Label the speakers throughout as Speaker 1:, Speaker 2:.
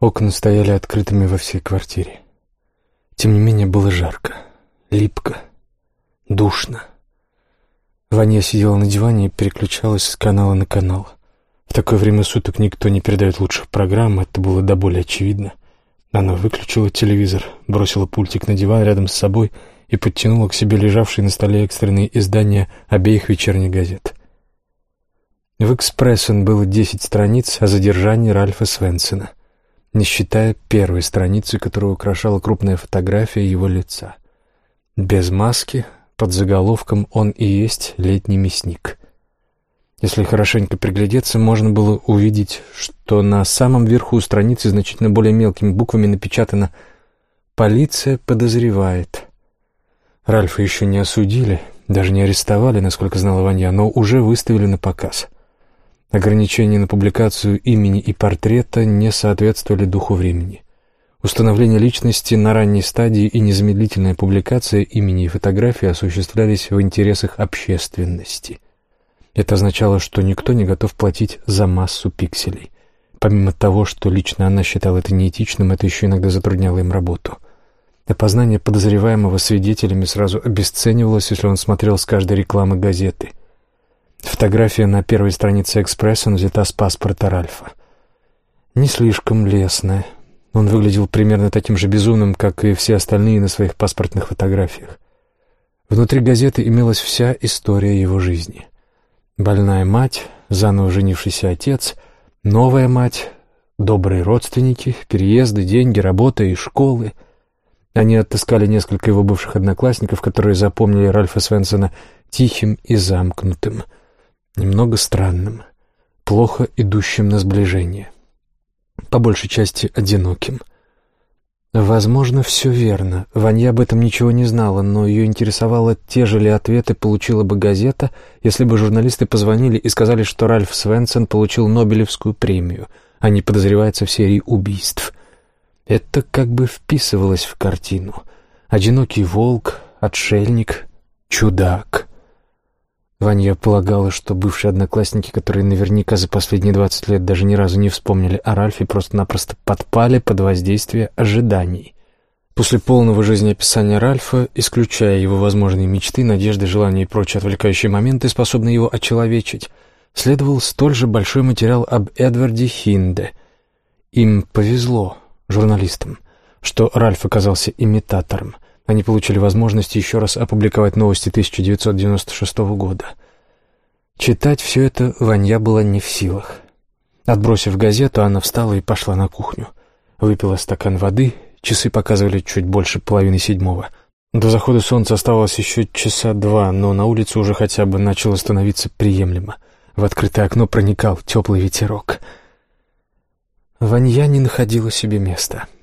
Speaker 1: Окна стояли открытыми во всей квартире. Тем не менее было жарко, липко, душно. Ваня сидела на диване и переключалась с канала на канал. В такое время суток никто не передает лучших программ, это было до боли очевидно. Она выключила телевизор, бросила пультик на диван рядом с собой и подтянула к себе лежавшие на столе экстренные издания обеих вечерних газет. В «Экспрессен» было десять страниц о задержании Ральфа Свенсена, не считая первой страницы, которую украшала крупная фотография его лица. Без маски, под заголовком «Он и есть летний мясник». Если хорошенько приглядеться, можно было увидеть, что на самом верху страницы значительно более мелкими буквами напечатано «Полиция подозревает». Ральфа еще не осудили, даже не арестовали, насколько знала Ванья, но уже выставили на показ. Ограничения на публикацию имени и портрета не соответствовали духу времени. Установление личности на ранней стадии и незамедлительная публикация имени и фотографии осуществлялись в интересах общественности. Это означало, что никто не готов платить за массу пикселей. Помимо того, что лично она считала это неэтичным, это еще иногда затрудняло им работу. Опознание подозреваемого свидетелями сразу обесценивалось, если он смотрел с каждой рекламы газеты. Фотография на первой странице «Экспресса» взята с паспорта Ральфа. Не слишком лестная, он выглядел примерно таким же безумным, как и все остальные на своих паспортных фотографиях. Внутри газеты имелась вся история его жизни. Больная мать, заново женившийся отец, новая мать, добрые родственники, переезды, деньги, работа и школы. Они отыскали несколько его бывших одноклассников, которые запомнили Ральфа Свенсона тихим и замкнутым, немного странным, плохо идущим на сближение — по большей части одиноким. Возможно, все верно. Ваня об этом ничего не знала, но ее интересовало, те же ли ответы получила бы газета, если бы журналисты позвонили и сказали, что Ральф Свенсон получил Нобелевскую премию, а не подозревается в серии убийств. Это как бы вписывалось в картину. Одинокий волк, отшельник, чудак. Ваня полагала, что бывшие одноклассники, которые наверняка за последние двадцать лет даже ни разу не вспомнили о Ральфе, просто-напросто подпали под воздействие ожиданий. После полного жизнеописания Ральфа, исключая его возможные мечты, надежды, желания и прочие отвлекающие моменты, способные его очеловечить, следовал столь же большой материал об Эдварде Хинде. Им повезло, журналистам, что Ральф оказался имитатором — они получили возможность еще раз опубликовать новости 1996 года. Читать все это Ванья была не в силах. Отбросив газету, она встала и пошла на кухню. Выпила стакан воды, часы показывали чуть больше половины седьмого. До захода солнца оставалось еще часа два, но на улице уже хотя бы начало становиться приемлемо. В открытое окно проникал теплый ветерок. Ванья не находила себе места. —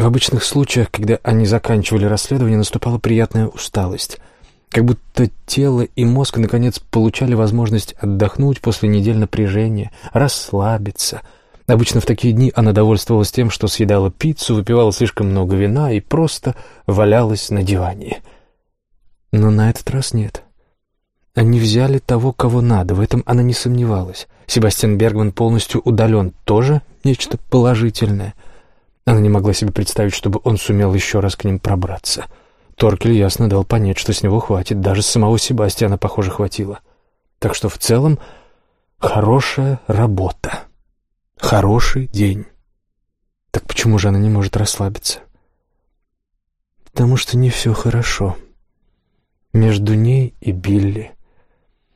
Speaker 1: в обычных случаях, когда они заканчивали расследование, наступала приятная усталость. Как будто тело и мозг наконец получали возможность отдохнуть после недель напряжения, расслабиться. Обычно в такие дни она довольствовалась тем, что съедала пиццу, выпивала слишком много вина и просто валялась на диване. Но на этот раз нет. Они взяли того, кого надо, в этом она не сомневалась. Себастьян Бергман полностью удален, тоже нечто положительное — она не могла себе представить, чтобы он сумел еще раз к ним пробраться. Торкель ясно дал понять, что с него хватит, даже самого Себастьяна, похоже, хватило. Так что в целом хорошая работа, хороший день. Так почему же она не может расслабиться? Потому что не все хорошо. Между ней и Билли.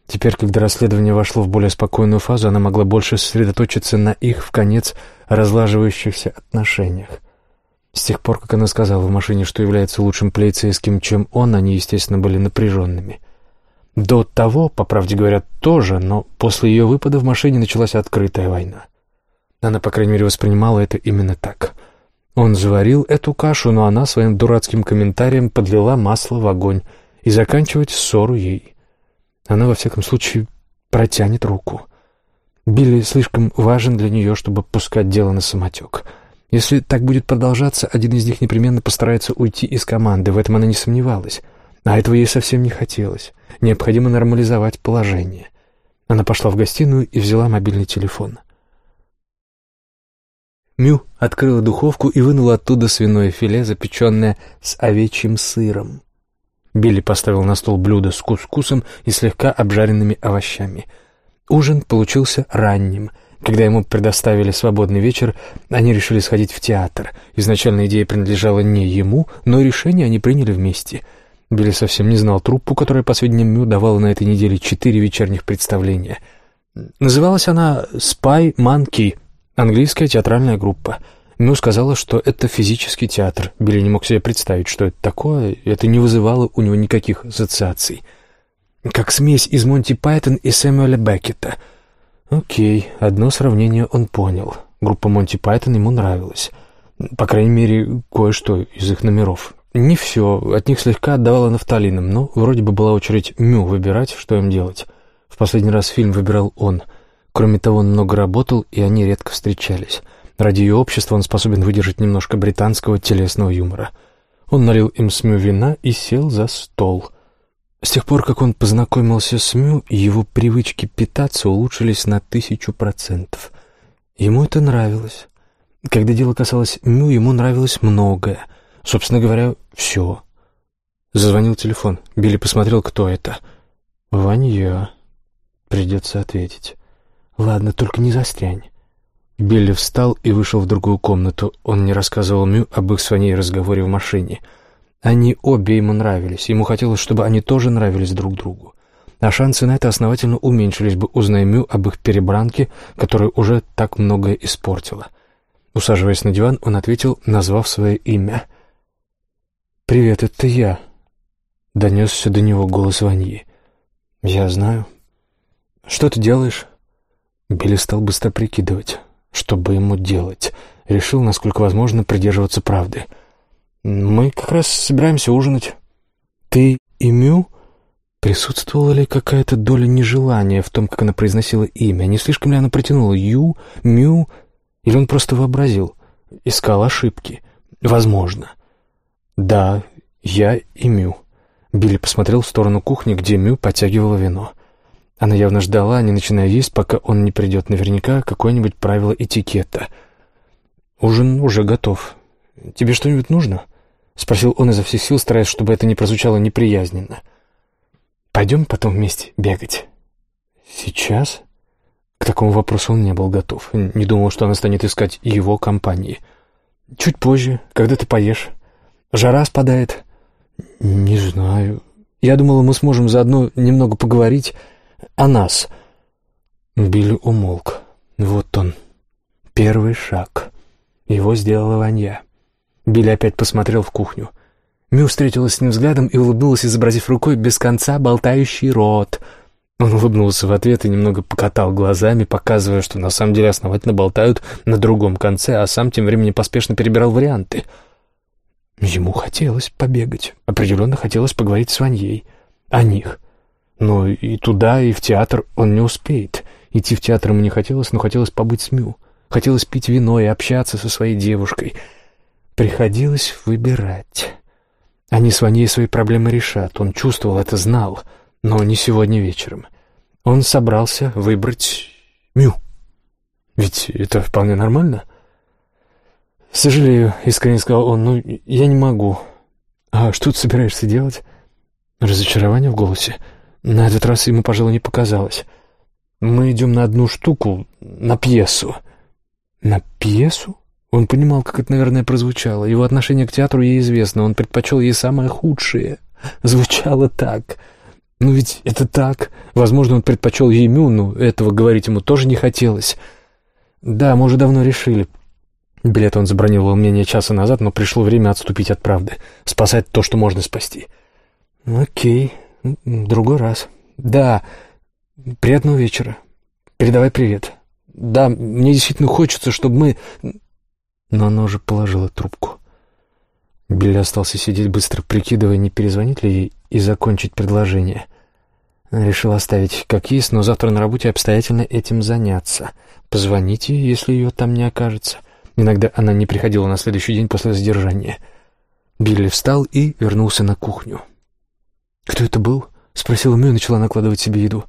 Speaker 1: Теперь, когда расследование вошло в более спокойную фазу, она могла больше сосредоточиться на их, в конец, разлаживающихся отношениях. С тех пор, как она сказала в машине, что является лучшим полицейским, чем он, они, естественно, были напряженными. До того, по правде говоря, тоже, но после ее выпада в машине началась открытая война. Она, по крайней мере, воспринимала это именно так. Он заварил эту кашу, но она своим дурацким комментарием подлила масло в огонь, и заканчивать ссору ей. Она, во всяком случае, протянет руку — Билли слишком важен для нее, чтобы пускать дело на самотек. Если так будет продолжаться, один из них непременно постарается уйти из команды, в этом она не сомневалась. А этого ей совсем не хотелось. Необходимо нормализовать положение. Она пошла в гостиную и взяла мобильный телефон. Мю открыла духовку и вынула оттуда свиное филе, запеченное с овечьим сыром. Билли поставил на стол блюдо с кускусом и слегка обжаренными овощами. Ужин получился ранним. Когда ему предоставили свободный вечер, они решили сходить в театр. Изначально идея принадлежала не ему, но решение они приняли вместе. Билли совсем не знал труппу, которая, по сведениям Мю, давала на этой неделе четыре вечерних представления. Называлась она «Spy Monkey», английская театральная группа — Мю сказала, что это физический театр. Билли не мог себе представить, что это такое, и это не вызывало у него никаких ассоциаций. Как смесь из Монти Пайтон и Сэмюэля Беккета. Окей, одно сравнение он понял. Группа Монти Пайтон ему нравилась. По крайней мере, кое-что из их номеров. Не все, от них слегка отдавало нафталином, но вроде бы была очередь Мю выбирать, что им делать. В последний раз фильм выбирал он. Кроме того, он много работал, и они редко встречались. Ради ее общества он способен выдержать немножко британского телесного юмора. Он налил им с Мю вина и сел за стол. С тех пор, как он познакомился с Мю, его привычки питаться улучшились на тысячу процентов. Ему это нравилось. Когда дело касалось Мю, ему нравилось многое. Собственно говоря, все. Зазвонил телефон. Билли посмотрел, кто это. «Ванья». Придется ответить. «Ладно, только не застрянь». Билли встал и вышел в другую комнату. Он не рассказывал Мю об их с Ваней разговоре в машине. Они обе ему нравились. Ему хотелось, чтобы они тоже нравились друг другу. А шансы на это основательно уменьшились бы, узная Мю об их перебранке, которая уже так многое испортила. Усаживаясь на диван, он ответил, назвав свое имя. «Привет, это я», — донесся до него голос Ваньи. «Я знаю». «Что ты делаешь?» Билли стал быстро прикидывать. Что бы ему делать? Решил, насколько возможно, придерживаться правды. «Мы как раз собираемся ужинать». «Ты и Мю?» Присутствовала ли какая-то доля нежелания в том, как она произносила имя? Не слишком ли она протянула «Ю», «Мю»? Или он просто вообразил? Искал ошибки? Возможно. «Да, я и Мю». Билли посмотрел в сторону кухни, где Мю подтягивала вино. Она явно ждала, не начиная есть, пока он не придет. Наверняка какое-нибудь правило этикета. «Ужин уже готов. Тебе что-нибудь нужно?» — спросил он изо всех сил, стараясь, чтобы это не прозвучало неприязненно. «Пойдем потом вместе бегать?» «Сейчас?» К такому вопросу он не был готов. Не думал, что она станет искать его компании. «Чуть позже, когда ты поешь. Жара спадает». «Не знаю. Я думала, мы сможем заодно немного поговорить» о нас». Билли умолк. Вот он, первый шаг. Его сделала Ванья. Билли опять посмотрел в кухню. Мю встретилась с ним взглядом и улыбнулась, изобразив рукой без конца болтающий рот. Он улыбнулся в ответ и немного покатал глазами, показывая, что на самом деле основательно болтают на другом конце, а сам тем временем поспешно перебирал варианты. Ему хотелось побегать. Определенно хотелось поговорить с Ваньей. О них. Но и туда, и в театр он не успеет. Идти в театр ему не хотелось, но хотелось побыть с Мю. Хотелось пить вино и общаться со своей девушкой. Приходилось выбирать. Они с Ваней свои проблемы решат. Он чувствовал это, знал. Но не сегодня вечером. Он собрался выбрать Мю. Ведь это вполне нормально. «Сожалею», — искренне сказал он, — «ну, я не могу». «А что ты собираешься делать?» Разочарование в голосе. На этот раз ему, пожалуй, не показалось. Мы идем на одну штуку, на пьесу. На пьесу? Он понимал, как это, наверное, прозвучало. Его отношение к театру ей известно. Он предпочел ей самое худшее. Звучало так. Ну ведь это так. Возможно, он предпочел ей Мю, но этого говорить ему тоже не хотелось. Да, мы уже давно решили. Билет он забронировал мнение часа назад, но пришло время отступить от правды. Спасать то, что можно спасти. Окей. «Другой раз». «Да. Приятного вечера. Передавай привет. Да, мне действительно хочется, чтобы мы...» Но она уже положила трубку. Билли остался сидеть, быстро прикидывая, не перезвонить ли ей и закончить предложение. Решил оставить как есть, но завтра на работе обстоятельно этим заняться. Позвонить ей, если ее там не окажется. Иногда она не приходила на следующий день после задержания. Билли встал и вернулся на кухню. «Кто это был?» — спросила Мю и начала накладывать себе еду.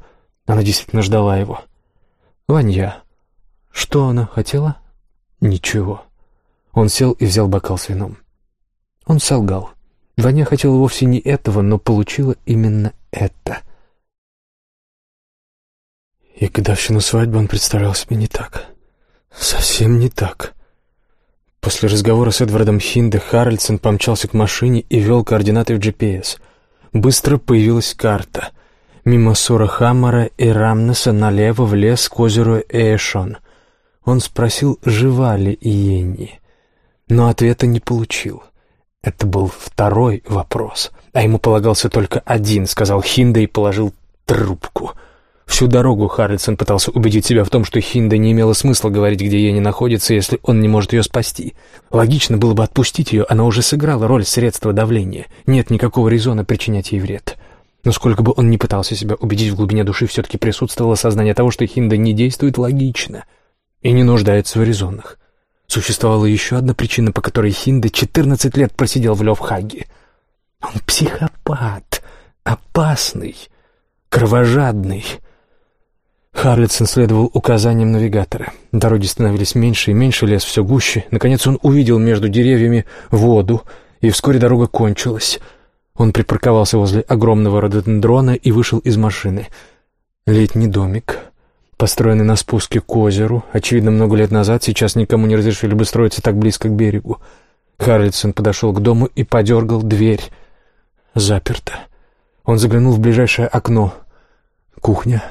Speaker 1: Она действительно ждала его. «Ванья». «Что она хотела?» Ничего. Он сел и взял бокал с вином. Он солгал. Ваня хотела вовсе не этого, но получила именно это. И годовщину свадьбы он представлял себе не так. Совсем не так. После разговора с Эдвардом Хинде Харальдсон помчался к машине и ввел координаты в GPS. Быстро появилась карта. Мимо Сора Хаммара и Рамнеса налево в лес к озеру Эшон. Он спросил, жива ли Иенни, но ответа не получил. Это был второй вопрос, а ему полагался только один, сказал Хинда и положил трубку. Всю дорогу Харрельсон пытался убедить себя в том, что Хинда не имела смысла говорить, где Ени находится, если он не может ее спасти. Логично было бы отпустить ее, она уже сыграла роль средства давления. Нет никакого резона причинять ей вред. Но сколько бы он ни пытался себя убедить, в глубине души все-таки присутствовало сознание того, что Хинда не действует логично и не нуждается в резонах. Существовала еще одна причина, по которой Хинда 14 лет просидел в Левхаге. Он психопат, опасный, кровожадный. Харлетсон следовал указаниям навигатора. Дороги становились меньше и меньше, лес все гуще. Наконец он увидел между деревьями воду, и вскоре дорога кончилась — он припарковался возле огромного рододендрона и вышел из машины. Летний домик, построенный на спуске к озеру, очевидно, много лет назад, сейчас никому не разрешили бы строиться так близко к берегу. Харльсон подошел к дому и подергал дверь. Заперто. Он заглянул в ближайшее окно. Кухня.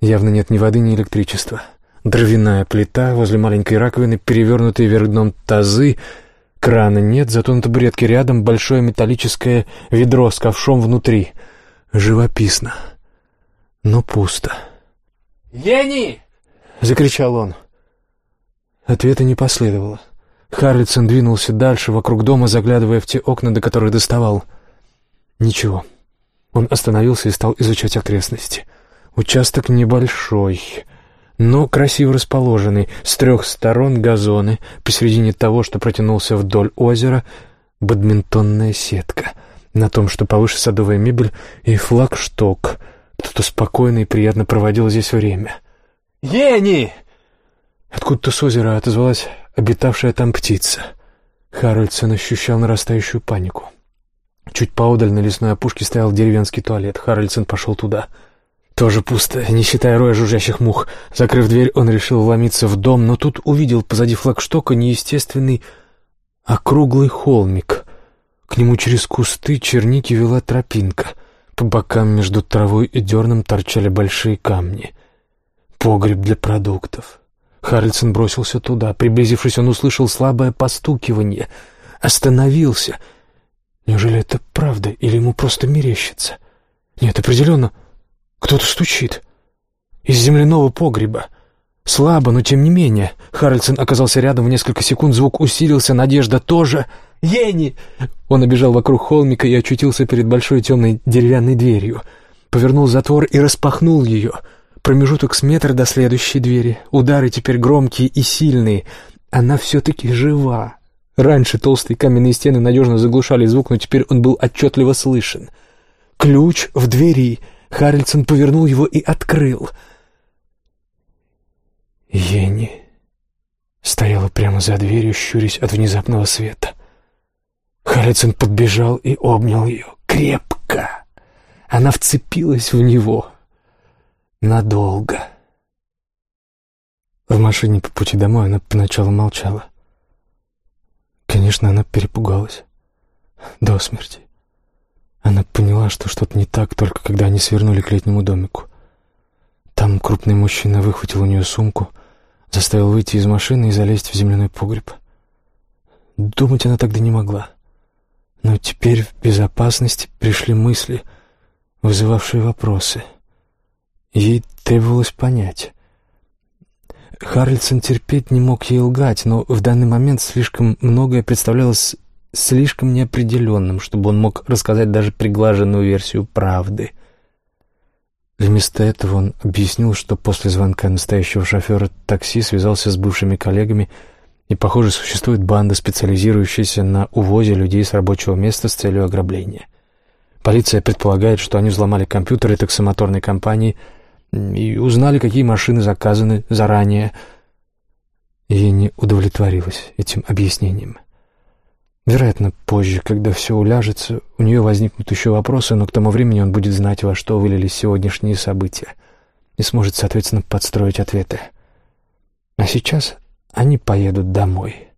Speaker 1: Явно нет ни воды, ни электричества. Дровяная плита, возле маленькой раковины перевернутые вверх дном тазы — Крана нет, зато на табуретке рядом большое металлическое ведро с ковшом внутри. Живописно, но пусто.
Speaker 2: «Ени!»
Speaker 1: — закричал он. Ответа не последовало. Харлитсон двинулся дальше, вокруг дома, заглядывая в те окна, до которых доставал. Ничего. Он остановился и стал изучать окрестности. Участок небольшой — но красиво расположенный, с трех сторон газоны, посередине того, что протянулся вдоль озера, бадминтонная сетка, на том, что повыше садовая мебель и флагшток. Кто-то спокойно и приятно проводил здесь время.
Speaker 2: «Ени!»
Speaker 1: Откуда-то с озера отозвалась обитавшая там птица. Харальдсон ощущал нарастающую панику. Чуть поодаль на лесной опушке стоял деревенский туалет. Харальдсон пошел туда — тоже пусто, не считая роя жужжащих мух. Закрыв дверь, он решил вломиться в дом, но тут увидел позади флагштока неестественный округлый холмик. К нему через кусты черники вела тропинка. По бокам между травой и дерном торчали большие камни. Погреб для продуктов. Харльсон бросился туда. Приблизившись, он услышал слабое постукивание. Остановился. Неужели это правда, или ему просто мерещится? Нет, определенно... Кто-то стучит. Из земляного погреба. Слабо, но тем не менее. Харальдсон оказался рядом в несколько секунд, звук усилился, надежда тоже. «Ени!» Он обежал вокруг холмика и очутился перед большой темной деревянной дверью. Повернул затвор и распахнул ее. Промежуток с метра до следующей двери. Удары теперь громкие и сильные. Она все-таки жива. Раньше толстые каменные стены надежно заглушали звук, но теперь он был отчетливо слышен. Ключ в двери — Харрельсон повернул его и открыл. Ени стояла прямо за дверью, щурясь от внезапного света. Харрельсон подбежал и обнял ее. Крепко! Она вцепилась в него. Надолго. В машине по пути домой она поначалу молчала. Конечно, она перепугалась. До смерти. Она поняла, что что-то не так, только когда они свернули к летнему домику. Там крупный мужчина выхватил у нее сумку, заставил выйти из машины и залезть в земляной погреб. Думать она тогда не могла. Но теперь в безопасности пришли мысли, вызывавшие вопросы. Ей требовалось понять. Харльсон терпеть не мог ей лгать, но в данный момент слишком многое представлялось слишком неопределенным, чтобы он мог рассказать даже приглаженную версию правды. Вместо этого он объяснил, что после звонка настоящего шофера такси связался с бывшими коллегами, и, похоже, существует банда, специализирующаяся на увозе людей с рабочего места с целью ограбления. Полиция предполагает, что они взломали компьютеры таксомоторной компании и узнали, какие машины заказаны заранее. И не удовлетворилась этим объяснением. Вероятно, позже, когда все уляжется, у нее возникнут еще вопросы, но к тому времени он будет знать, во что вылились сегодняшние события, и сможет, соответственно, подстроить ответы. А сейчас они поедут домой.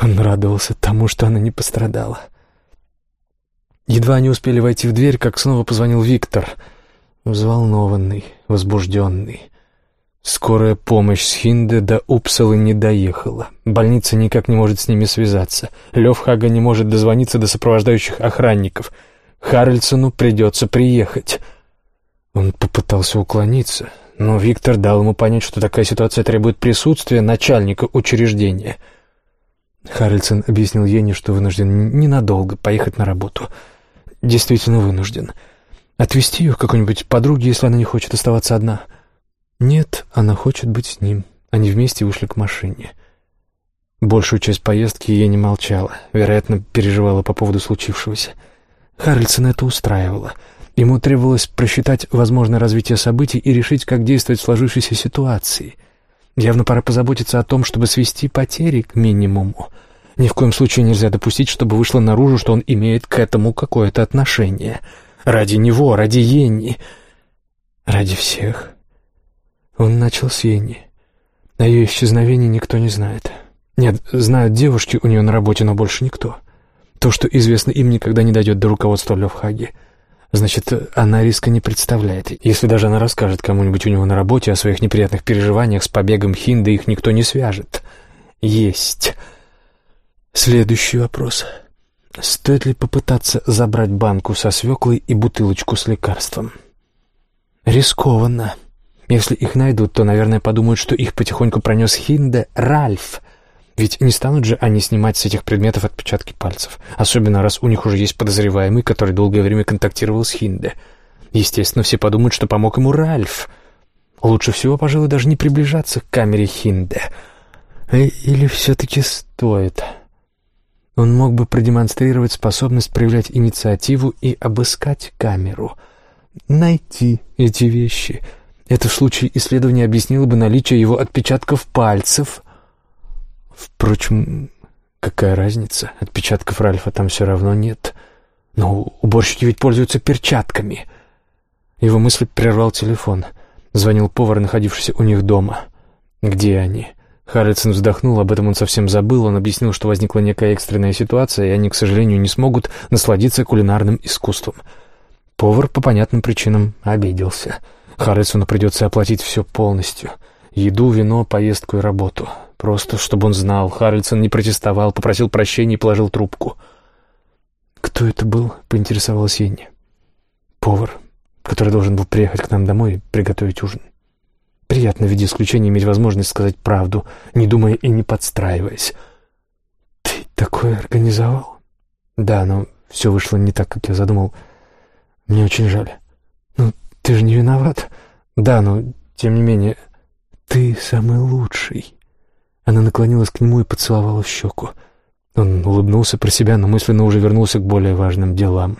Speaker 1: Он радовался тому, что она не пострадала. Едва они успели войти в дверь, как снова позвонил Виктор, взволнованный, возбужденный. Скорая помощь с Хинде до Упсалы не доехала. Больница никак не может с ними связаться. Лев Хага не может дозвониться до сопровождающих охранников. Харальдсону придется приехать. Он попытался уклониться, но Виктор дал ему понять, что такая ситуация требует присутствия начальника учреждения. Харальдсон объяснил Ене, что вынужден ненадолго поехать на работу. Действительно вынужден. Отвезти ее к какой-нибудь подруге, если она не хочет оставаться одна — нет, она хочет быть с ним. Они вместе вышли к машине. Большую часть поездки я не молчала, вероятно, переживала по поводу случившегося. Харрельсон это устраивало. Ему требовалось просчитать возможное развитие событий и решить, как действовать в сложившейся ситуации. Явно пора позаботиться о том, чтобы свести потери к минимуму. Ни в коем случае нельзя допустить, чтобы вышло наружу, что он имеет к этому какое-то отношение. Ради него, ради Йенни, ради всех. Он начал с Йенни. О ее исчезновении никто не знает. Нет, знают девушки у нее на работе, но больше никто. То, что известно им, никогда не дойдет до руководства Левхаги. Значит, она риска не представляет. Если даже она расскажет кому-нибудь у него на работе о своих неприятных переживаниях с побегом Хинда, их никто не свяжет. Есть. Следующий вопрос. Стоит ли попытаться забрать банку со свеклой и бутылочку с лекарством? Рискованно. Если их найдут, то, наверное, подумают, что их потихоньку пронес Хинде Ральф. Ведь не станут же они снимать с этих предметов отпечатки пальцев, особенно раз у них уже есть подозреваемый, который долгое время контактировал с Хинде. Естественно, все подумают, что помог ему Ральф. Лучше всего, пожалуй, даже не приближаться к камере Хинде. Э, или все-таки стоит? Он мог бы продемонстрировать способность проявлять инициативу и обыскать камеру. Найти эти вещи — это в случае исследования объяснило бы наличие его отпечатков пальцев. Впрочем, какая разница? Отпечатков Ральфа там все равно нет. Но уборщики ведь пользуются перчатками. Его мысль прервал телефон. Звонил повар, находившийся у них дома. «Где они?» Харритсон вздохнул, об этом он совсем забыл. Он объяснил, что возникла некая экстренная ситуация, и они, к сожалению, не смогут насладиться кулинарным искусством. Повар по понятным причинам обиделся. Харрисону придется оплатить все полностью. Еду, вино, поездку и работу. Просто, чтобы он знал, Харрельсон не протестовал, попросил прощения и положил трубку. «Кто это был?» — поинтересовалась Енни. «Повар, который должен был приехать к нам домой и приготовить ужин. Приятно в виде исключения иметь возможность сказать правду, не думая и не подстраиваясь. Ты такое организовал?» «Да, но все вышло не так, как я задумал. Мне очень жаль». «Ты же не виноват?» «Да, но, тем не менее, ты самый лучший». Она наклонилась к нему и поцеловала в щеку. Он улыбнулся про себя, но мысленно уже вернулся к более важным делам.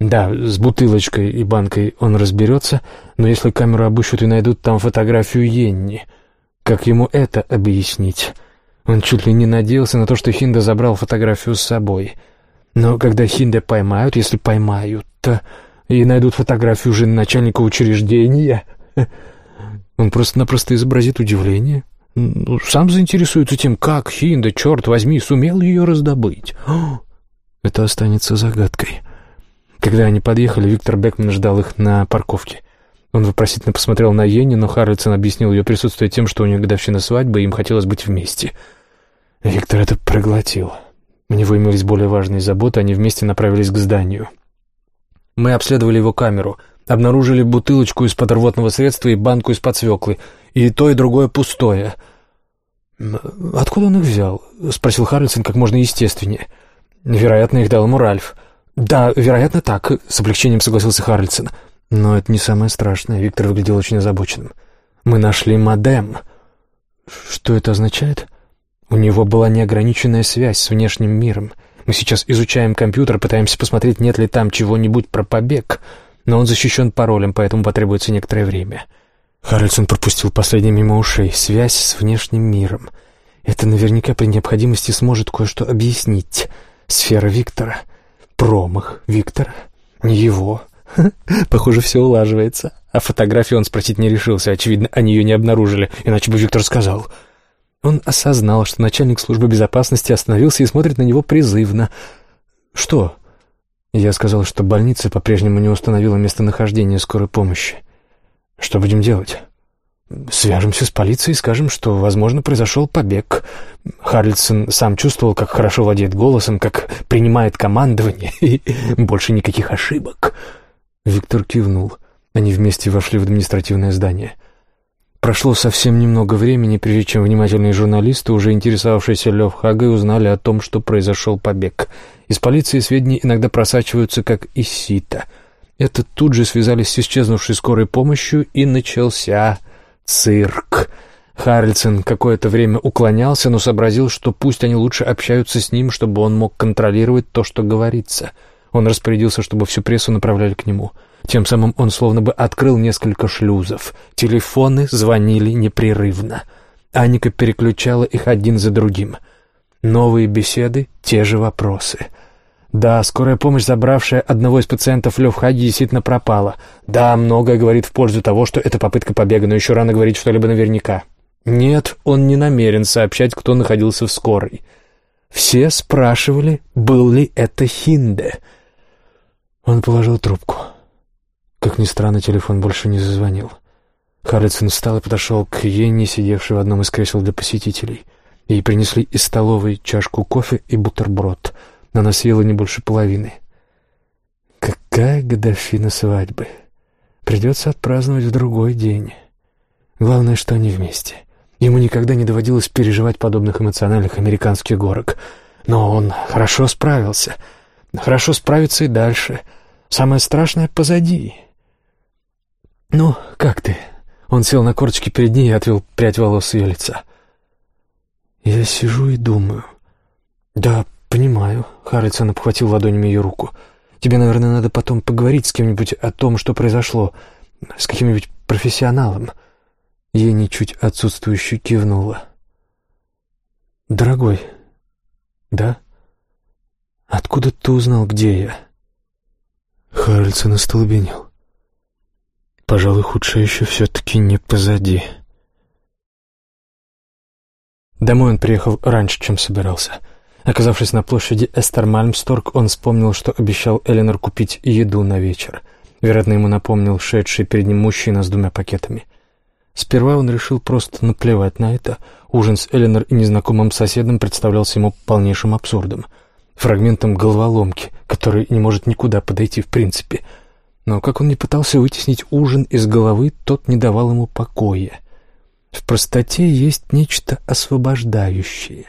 Speaker 1: Да, с бутылочкой и банкой он разберется, но если камеру обыщут и найдут там фотографию Йенни, как ему это объяснить? Он чуть ли не надеялся на то, что Хинда забрал фотографию с собой. Но когда Хинда поймают, если поймают, то и найдут фотографию жены начальника учреждения. Он просто-напросто изобразит удивление. Ну, сам заинтересуется тем, как Хинда, черт возьми, сумел ее раздобыть. Это останется загадкой. Когда они подъехали, Виктор Бекман ждал их на парковке. Он вопросительно посмотрел на Йенни, но Харрельсон объяснил ее присутствие тем, что у нее годовщина свадьбы, и им хотелось быть вместе. Виктор это проглотил. У него имелись более важные заботы, они вместе направились к зданию. Мы обследовали его камеру, обнаружили бутылочку из-под рвотного средства и банку из-под свеклы, и то, и другое пустое. «Откуда он их взял?» — спросил Харлисон как можно естественнее. «Вероятно, их дал ему Ральф». «Да, вероятно, так», — с облегчением согласился Харлисон. «Но это не самое страшное», — Виктор выглядел очень озабоченным. «Мы нашли модем». «Что это означает?» «У него была неограниченная связь с внешним миром». Мы сейчас изучаем компьютер, пытаемся посмотреть, нет ли там чего-нибудь про побег, но он защищен паролем, поэтому потребуется некоторое время. Харрельсон пропустил последний мимо ушей. Связь с внешним миром. Это наверняка при необходимости сможет кое-что объяснить. Сфера Виктора. Промах Виктора. Не его. Похоже, все улаживается. А фотографию он спросить не решился. Очевидно, они ее не обнаружили, иначе бы Виктор сказал. Он осознал, что начальник службы безопасности остановился и смотрит на него призывно. «Что?» Я сказал, что больница по-прежнему не установила местонахождение скорой помощи. «Что будем делать?» «Свяжемся с полицией и скажем, что, возможно, произошел побег». Харльсон сам чувствовал, как хорошо владеет голосом, как принимает командование, и больше никаких ошибок. Виктор кивнул. Они вместе вошли в административное здание. Прошло совсем немного времени, прежде чем внимательные журналисты, уже интересовавшиеся Лев Хагой, узнали о том, что произошел побег. Из полиции сведения иногда просачиваются, как из сита. Это тут же связались с исчезнувшей скорой помощью, и начался цирк. Харльсон какое-то время уклонялся, но сообразил, что пусть они лучше общаются с ним, чтобы он мог контролировать то, что говорится. Он распорядился, чтобы всю прессу направляли к нему — тем самым он словно бы открыл несколько шлюзов. Телефоны звонили непрерывно. Аника переключала их один за другим. Новые беседы, те же вопросы. Да, скорая помощь, забравшая одного из пациентов Лев Хаги, действительно пропала. Да, многое говорит в пользу того, что это попытка побега, но еще рано говорить что-либо наверняка. Нет, он не намерен сообщать, кто находился в скорой. Все спрашивали, был ли это Хинде. Он положил трубку. Как ни странно, телефон больше не зазвонил. Харридсон встал и подошел к Йенни, сидевшей в одном из кресел для посетителей. Ей принесли из столовой чашку кофе и бутерброд. Она съела не больше половины. Какая годовщина свадьбы! Придется отпраздновать в другой день. Главное, что они вместе. Ему никогда не доводилось переживать подобных эмоциональных американских горок. Но он хорошо справился. Хорошо справится и дальше. Самое страшное позади. «Ну, как ты?» Он сел на корточки перед ней и отвел прядь волос ее лица. «Я сижу и думаю». «Да, понимаю», — Харрисон обхватил ладонями ее руку. «Тебе, наверное, надо потом поговорить с кем-нибудь о том, что произошло, с каким-нибудь профессионалом». Ей чуть отсутствующе кивнула. «Дорогой, да? Откуда ты узнал, где я?» Харрельсон остолбенел. Пожалуй, худшее еще все-таки не позади. Домой он приехал раньше, чем собирался. Оказавшись на площади Эстермальмсторг, он вспомнил, что обещал Эленор купить еду на вечер. Вероятно, ему напомнил шедший перед ним мужчина с двумя пакетами. Сперва он решил просто наплевать на это. Ужин с Эленор и незнакомым соседом представлялся ему полнейшим абсурдом. Фрагментом головоломки, который не может никуда подойти в принципе — но как он не пытался вытеснить ужин из головы, тот не давал ему покоя. В простоте есть нечто освобождающее.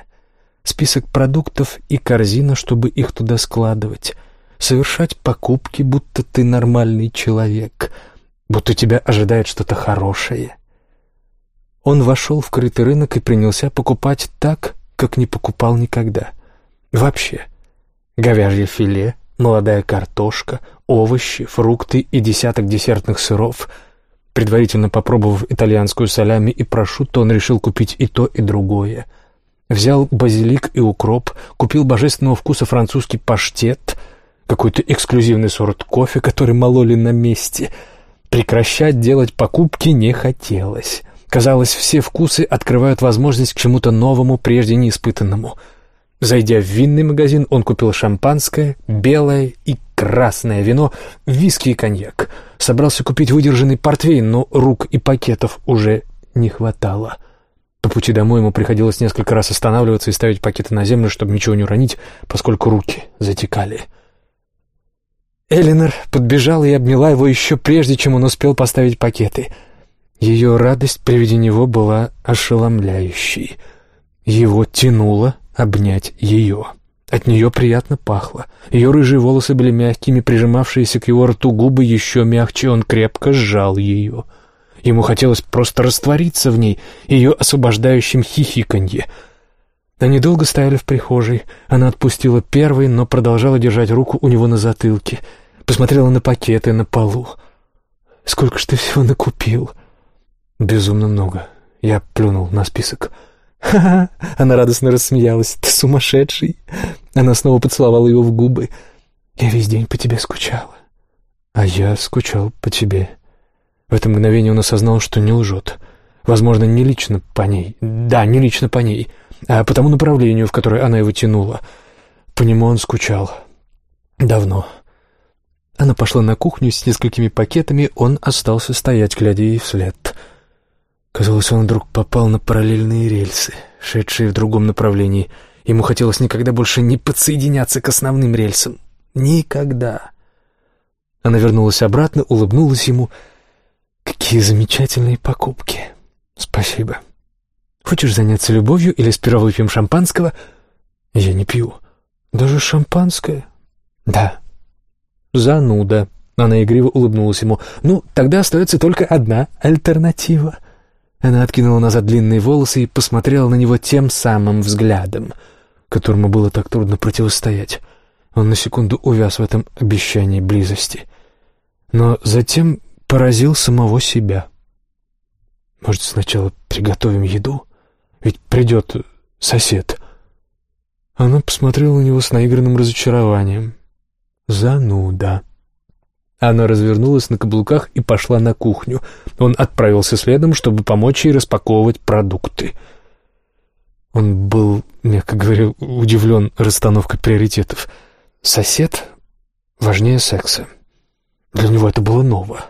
Speaker 1: Список продуктов и корзина, чтобы их туда складывать. Совершать покупки, будто ты нормальный человек, будто тебя ожидает что-то хорошее. Он вошел в крытый рынок и принялся покупать так, как не покупал никогда. Вообще. Говяжье филе, молодая картошка, овощи, фрукты и десяток десертных сыров. Предварительно попробовав итальянскую солями и прошутто, он решил купить и то, и другое. Взял базилик и укроп, купил божественного вкуса французский паштет, какой-то эксклюзивный сорт кофе, который мололи на месте. Прекращать делать покупки не хотелось. Казалось, все вкусы открывают возможность к чему-то новому, прежде неиспытанному — Зайдя в винный магазин, он купил шампанское, белое и красное вино, виски и коньяк. Собрался купить выдержанный портвейн, но рук и пакетов уже не хватало. По пути домой ему приходилось несколько раз останавливаться и ставить пакеты на землю, чтобы ничего не уронить, поскольку руки затекали. Элинор подбежала и обняла его еще прежде, чем он успел поставить пакеты. Ее радость при виде него была ошеломляющей. Его тянуло обнять ее. От нее приятно пахло. Ее рыжие волосы были мягкими, прижимавшиеся к его рту губы еще мягче, он крепко сжал ее. Ему хотелось просто раствориться в ней, ее освобождающим хихиканье. Они долго стояли в прихожей. Она отпустила первый, но продолжала держать руку у него на затылке. Посмотрела на пакеты на полу. «Сколько ж ты всего накупил?» Безумно много. Я плюнул на список. «Ха-ха!» — она радостно рассмеялась. «Ты сумасшедший!» Она снова поцеловала его в губы. «Я весь день по тебе скучала». «А я скучал по тебе». В это мгновение он осознал, что не лжет. Возможно, не лично по ней. Да, не лично по ней, а по тому направлению, в которое она его тянула. По нему он скучал. Давно. Она пошла на кухню с несколькими пакетами, он остался стоять, глядя ей вслед. Казалось, он вдруг попал на параллельные рельсы, шедшие в другом направлении. Ему хотелось никогда больше не подсоединяться к основным рельсам. Никогда. Она вернулась обратно, улыбнулась ему. «Какие замечательные покупки!» «Спасибо. Хочешь заняться любовью или сперва выпьем шампанского?» «Я не пью. Даже шампанское?» «Да». «Зануда». Она игриво улыбнулась ему. «Ну, тогда остается только одна альтернатива». Она откинула назад длинные волосы и посмотрела на него тем самым взглядом, которому было так трудно противостоять. Он на секунду увяз в этом обещании близости. Но затем поразил самого себя. «Может, сначала приготовим еду? Ведь придет сосед». Она посмотрела на него с наигранным разочарованием. «Зануда». Она развернулась на каблуках и пошла на кухню. Он отправился следом, чтобы помочь ей распаковывать продукты. Он был, мягко говоря, удивлен расстановкой приоритетов. Сосед важнее секса. Для него это было ново.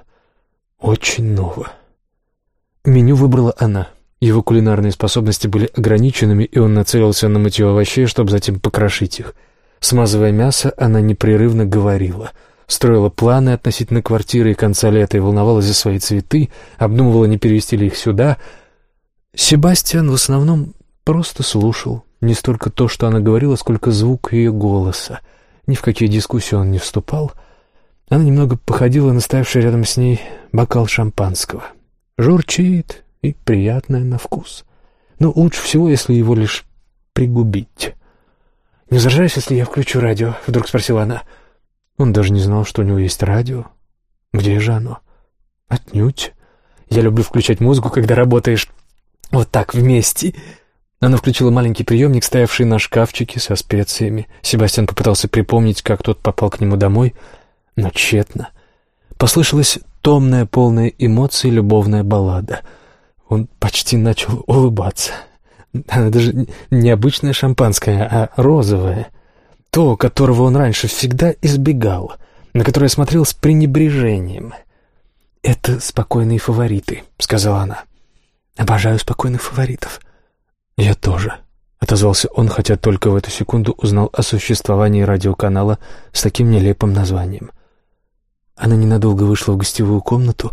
Speaker 1: Очень ново. Меню выбрала она. Его кулинарные способности были ограниченными, и он нацелился на мытье овощей, чтобы затем покрошить их. Смазывая мясо, она непрерывно говорила — строила планы относительно квартиры и конца лета и волновалась за свои цветы, обдумывала, не перевести ли их сюда. Себастьян в основном просто слушал, не столько то, что она говорила, сколько звук ее голоса. Ни в какие дискуссии он не вступал. Она немного походила на ставший рядом с ней бокал шампанского. Журчит и приятное на вкус. Но лучше всего, если его лишь пригубить. «Не возражаешь, если я включу радио?» — вдруг спросила она. — он даже не знал, что у него есть радио. Где же оно? Отнюдь. Я люблю включать музыку, когда работаешь вот так вместе. Она включила маленький приемник, стоявший на шкафчике со специями. Себастьян попытался припомнить, как тот попал к нему домой, но тщетно. Послышалась томная, полная эмоций любовная баллада. Он почти начал улыбаться. Она даже не обычное шампанское, а розовое — то, которого он раньше всегда избегал, на которое смотрел с пренебрежением. «Это спокойные фавориты», — сказала она. «Обожаю спокойных фаворитов». «Я тоже», — отозвался он, хотя только в эту секунду узнал о существовании радиоканала с таким нелепым названием. Она ненадолго вышла в гостевую комнату.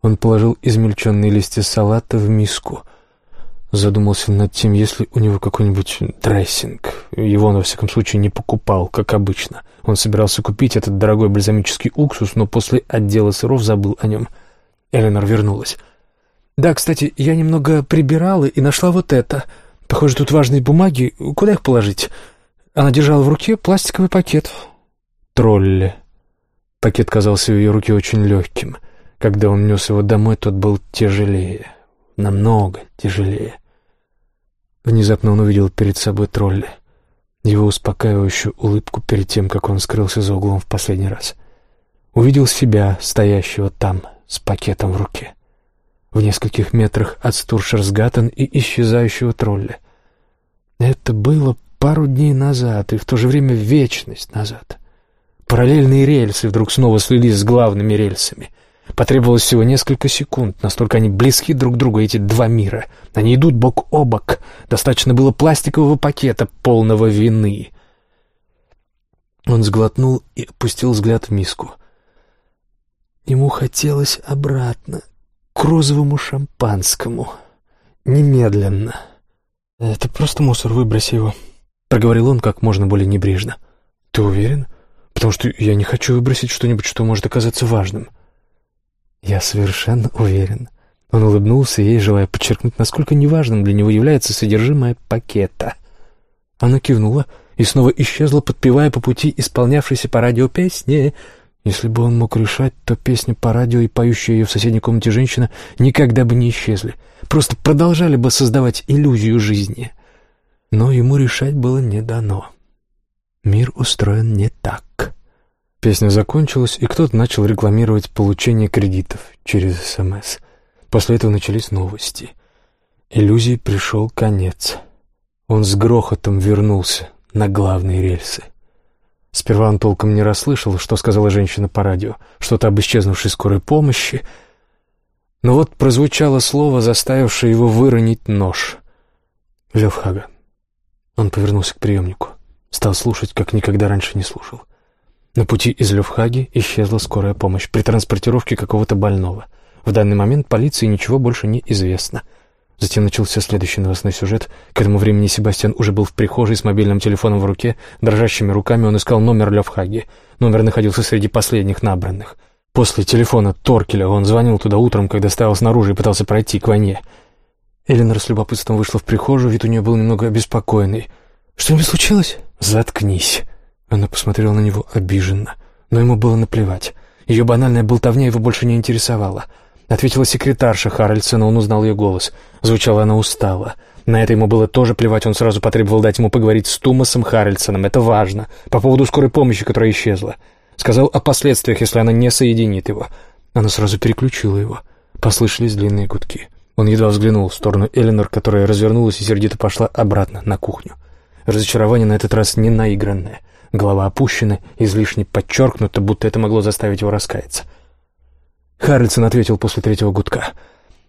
Speaker 1: Он положил измельченные листья салата в миску — Задумался над тем, есть ли у него какой-нибудь дрессинг. Его он, во всяком случае, не покупал, как обычно. Он собирался купить этот дорогой бальзамический уксус, но после отдела сыров забыл о нем. Эленор вернулась. «Да, кстати, я немного прибирала и нашла вот это. Похоже, тут важные бумаги. Куда их положить?» Она держала в руке пластиковый пакет. Тролли. Пакет казался в ее руке очень легким. Когда он нес его домой, тот был тяжелее. Намного тяжелее. Внезапно он увидел перед собой тролля. Его успокаивающую улыбку перед тем, как он скрылся за углом в последний раз. Увидел себя, стоящего там, с пакетом в руке. В нескольких метрах от Стуршерсгаттен и исчезающего тролля. Это было пару дней назад и в то же время вечность назад. Параллельные рельсы вдруг снова слились с главными рельсами — Потребовалось всего несколько секунд, настолько они близки друг к другу, эти два мира. Они идут бок о бок. Достаточно было пластикового пакета, полного вины. Он сглотнул и опустил взгляд в миску. Ему хотелось обратно, к розовому шампанскому. Немедленно. «Это просто мусор, выброси его», — проговорил он как можно более небрежно. «Ты уверен? Потому что я не хочу выбросить что-нибудь, что может оказаться важным». «Я совершенно уверен». Он улыбнулся ей, желая подчеркнуть, насколько неважным для него является содержимое пакета. Она кивнула и снова исчезла, подпевая по пути исполнявшейся по радио песни. Если бы он мог решать, то песня по радио и поющая ее в соседней комнате женщина никогда бы не исчезли. Просто продолжали бы создавать иллюзию жизни. Но ему решать было не дано. Мир устроен не так. Песня закончилась, и кто-то начал рекламировать получение кредитов через СМС. После этого начались новости. Иллюзии пришел конец. Он с грохотом вернулся на главные рельсы. Сперва он толком не расслышал, что сказала женщина по радио, что-то об исчезнувшей скорой помощи. Но вот прозвучало слово, заставившее его выронить нож. Левхага. Он повернулся к приемнику. Стал слушать, как никогда раньше не слушал. На пути из Левхаги исчезла скорая помощь при транспортировке какого-то больного. В данный момент полиции ничего больше не известно — Затем начался следующий новостной сюжет. К этому времени Себастьян уже был в прихожей с мобильным телефоном в руке. Дрожащими руками он искал номер Левхаги. Номер находился среди последних набранных. После телефона Торкеля он звонил туда утром, когда стоял снаружи и пытался пройти к войне. Эленор с любопытством вышла в прихожую, вид у нее был немного обеспокоенный. «Что-нибудь случилось?» «Заткнись!» Она посмотрела на него обиженно, но ему было наплевать. Ее банальная болтовня его больше не интересовала — Ответила секретарша Харальдсона, он узнал ее голос. Звучала она устало. На это ему было тоже плевать, он сразу потребовал дать ему поговорить с Тумасом Харальдсоном. Это важно. По поводу скорой помощи, которая исчезла. Сказал о последствиях, если она не соединит его. Она сразу переключила его. Послышались длинные гудки. Он едва взглянул в сторону Эленор, которая развернулась и сердито пошла обратно на кухню. Разочарование на этот раз не наигранное. Голова опущена, излишне подчеркнута, будто это могло заставить его раскаяться. Харрельсон ответил после третьего гудка.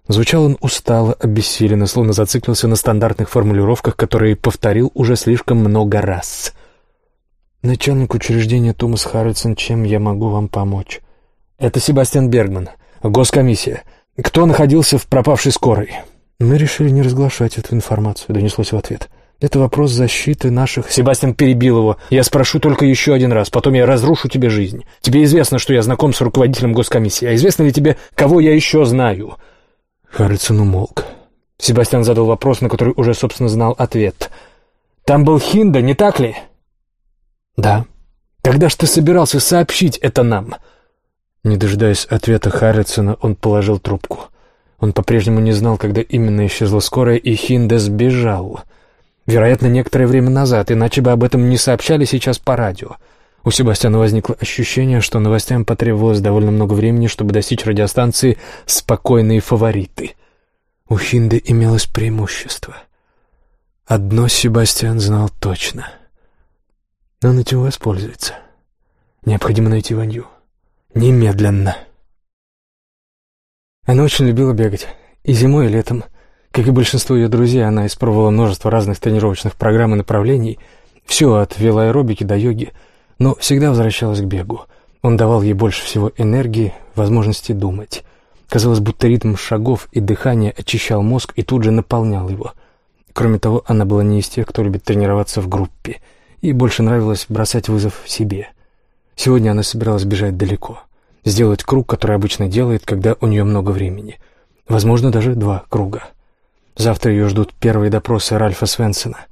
Speaker 1: Звучал он устало, обессиленно, словно зациклился на стандартных формулировках, которые повторил уже слишком много раз. «Начальник учреждения Томас Харрельсон, чем я могу вам помочь?» «Это Себастьян Бергман, госкомиссия. Кто находился в пропавшей скорой?» «Мы решили не разглашать эту информацию», — донеслось в ответ. Это вопрос защиты наших...» Себастьян перебил его. «Я спрошу только еще один раз, потом я разрушу тебе жизнь. Тебе известно, что я знаком с руководителем госкомиссии. А известно ли тебе, кого я еще знаю?» Харрельсон умолк. Себастьян задал вопрос, на который уже, собственно, знал ответ. «Там был Хинда, не так ли?» «Да». «Когда ж ты собирался сообщить это нам?» Не дожидаясь ответа Харрисона, он положил трубку. Он по-прежнему не знал, когда именно исчезла скорая, и Хинда сбежал. Вероятно, некоторое время назад, иначе бы об этом не сообщали сейчас по радио. У Себастьяна возникло ощущение, что новостям потребовалось довольно много времени, чтобы достичь радиостанции «Спокойные фавориты». У Хинды имелось преимущество. Одно Себастьян знал точно. Он этим воспользуется. Необходимо найти Ванью. Немедленно. Она очень любила бегать. И зимой, и летом. Как и большинство ее друзей, она испробовала множество разных тренировочных программ и направлений, все от велоаэробики до йоги, но всегда возвращалась к бегу. Он давал ей больше всего энергии, возможности думать. Казалось, будто ритм шагов и дыхания очищал мозг и тут же наполнял его. Кроме того, она была не из тех, кто любит тренироваться в группе, и больше нравилось бросать вызов себе. Сегодня она собиралась бежать далеко, сделать круг, который обычно делает, когда у нее много времени. Возможно, даже два круга. Завтра ее ждут первые допросы Ральфа Свенсона.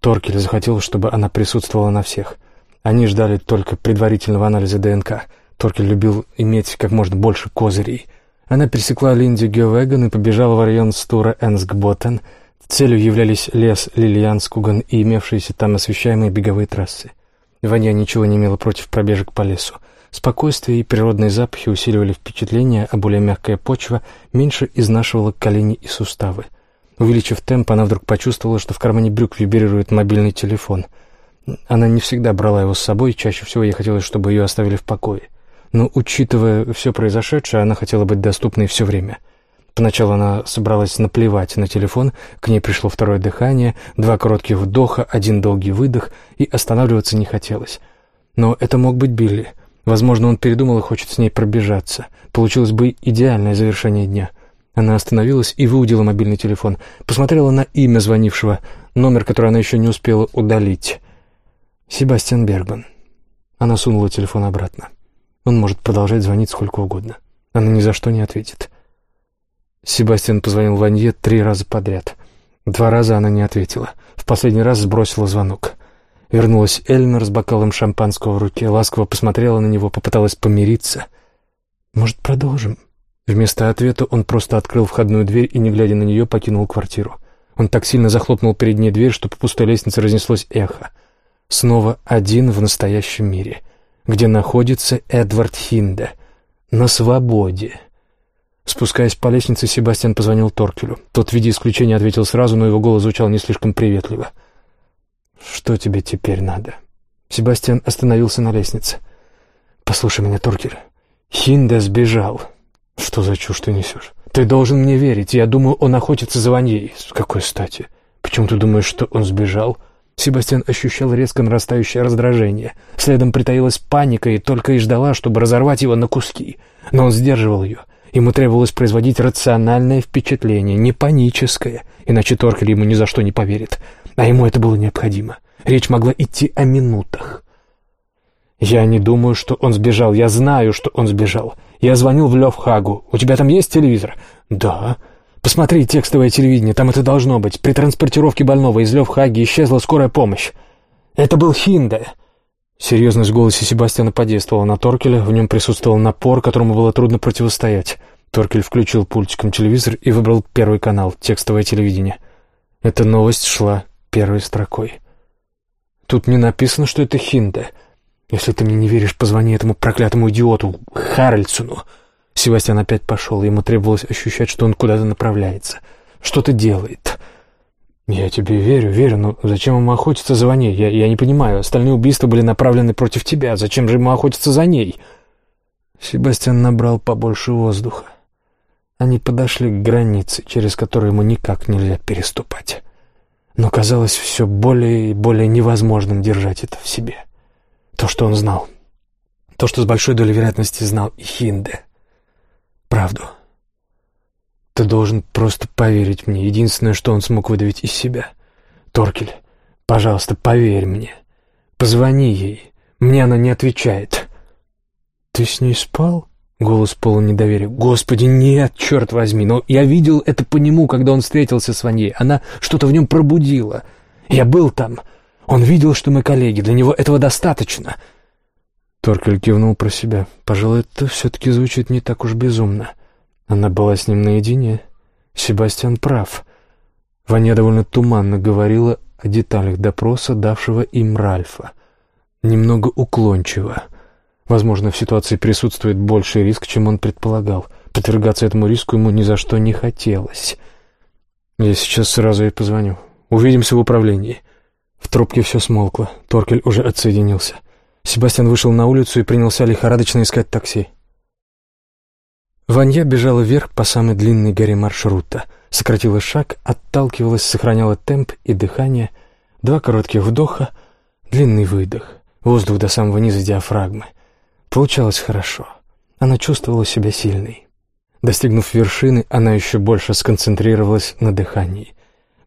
Speaker 1: Торкель захотел, чтобы она присутствовала на всех. Они ждали только предварительного анализа ДНК. Торкель любил иметь как можно больше козырей. Она пересекла Линди Геовеган и побежала в район Стура Энсгботен. Целью являлись лес Лилианскуган и имевшиеся там освещаемые беговые трассы. Ваня ничего не имела против пробежек по лесу. Спокойствие и природные запахи усиливали впечатление, а более мягкая почва меньше изнашивала колени и суставы. Увеличив темп, она вдруг почувствовала, что в кармане брюк вибрирует мобильный телефон. Она не всегда брала его с собой, чаще всего ей хотелось, чтобы ее оставили в покое. Но, учитывая все произошедшее, она хотела быть доступной все время. Поначалу она собралась наплевать на телефон, к ней пришло второе дыхание, два коротких вдоха, один долгий выдох, и останавливаться не хотелось. Но это мог быть Билли. Возможно, он передумал и хочет с ней пробежаться. Получилось бы идеальное завершение дня — она остановилась и выудила мобильный телефон. Посмотрела на имя звонившего, номер, который она еще не успела удалить. Себастьян Бергман. Она сунула телефон обратно. Он может продолжать звонить сколько угодно. Она ни за что не ответит. Себастьян позвонил Ванье три раза подряд. Два раза она не ответила. В последний раз сбросила звонок. Вернулась Эльнер с бокалом шампанского в руке, ласково посмотрела на него, попыталась помириться. «Может, продолжим?» Вместо ответа он просто открыл входную дверь и, не глядя на нее, покинул квартиру. Он так сильно захлопнул перед ней дверь, что по пустой лестнице разнеслось эхо. Снова один в настоящем мире, где находится Эдвард Хинде. На свободе. Спускаясь по лестнице, Себастьян позвонил Торкелю. Тот в виде исключения ответил сразу, но его голос звучал не слишком приветливо. «Что тебе теперь надо?» Себастьян остановился на лестнице. «Послушай меня, Торкель. Хинде сбежал». «Что за чушь ты несешь?» «Ты должен мне верить. Я думаю, он охотится за Ваньей». «С какой стати? Почему ты думаешь, что он сбежал?» Себастьян ощущал резко нарастающее раздражение. Следом притаилась паника и только и ждала, чтобы разорвать его на куски. Но он сдерживал ее. Ему требовалось производить рациональное впечатление, не паническое, иначе Торкель ему ни за что не поверит. А ему это было необходимо. Речь могла идти о минутах. «Я не думаю, что он сбежал. Я знаю, что он сбежал. Я звонил в Левхагу. У тебя там есть телевизор?» «Да». «Посмотри текстовое телевидение, там это должно быть. При транспортировке больного из Левхаги исчезла скорая помощь. Это был Хинде». Серьезность в голосе Себастьяна подействовала на Торкеля, в нем присутствовал напор, которому было трудно противостоять. Торкель включил пультиком телевизор и выбрал первый канал, текстовое телевидение. Эта новость шла первой строкой. Тут не написано, что это Хинде. Если ты мне не веришь, позвони этому проклятому идиоту, Харальдсону. Себастьян опять пошел, ему требовалось ощущать, что он куда-то направляется, что-то делает. «Я тебе верю, верю, но зачем ему охотиться за ней? Я, я не понимаю. Остальные убийства были направлены против тебя. Зачем же ему охотиться за ней?» Себастьян набрал побольше воздуха. Они подошли к границе, через которую ему никак нельзя переступать. Но казалось все более и более невозможным держать это в себе. То, что он знал. То, что с большой долей вероятности знал и Хинде. Правду. Ты должен просто поверить мне. Единственное, что он смог выдавить из себя. Торкель, пожалуйста, поверь мне. Позвони ей. Мне она не отвечает. Ты с ней спал? Голос полон недоверия. «Господи, нет, черт возьми! Но я видел это по нему, когда он встретился с Ваньей. Она что-то в нем пробудила. Я был там. Он видел, что мы коллеги. Для него этого достаточно». Торкель кивнул про себя. «Пожалуй, это все-таки звучит не так уж безумно. Она была с ним наедине. Себастьян прав. Ваня довольно туманно говорила о деталях допроса, давшего им Ральфа. Немного уклончиво. Возможно, в ситуации присутствует больший риск, чем он предполагал. Подвергаться этому риску ему ни за что не хотелось. Я сейчас сразу ей позвоню. Увидимся в управлении. В трубке все смолкло. Торкель уже отсоединился. Себастьян вышел на улицу и принялся лихорадочно искать такси. Ванья бежала вверх по самой длинной горе маршрута, сократила шаг, отталкивалась, сохраняла темп и дыхание. Два коротких вдоха, длинный выдох, воздух до самого низа диафрагмы. Получалось хорошо. Она чувствовала себя сильной. Достигнув вершины, она еще больше сконцентрировалась на дыхании.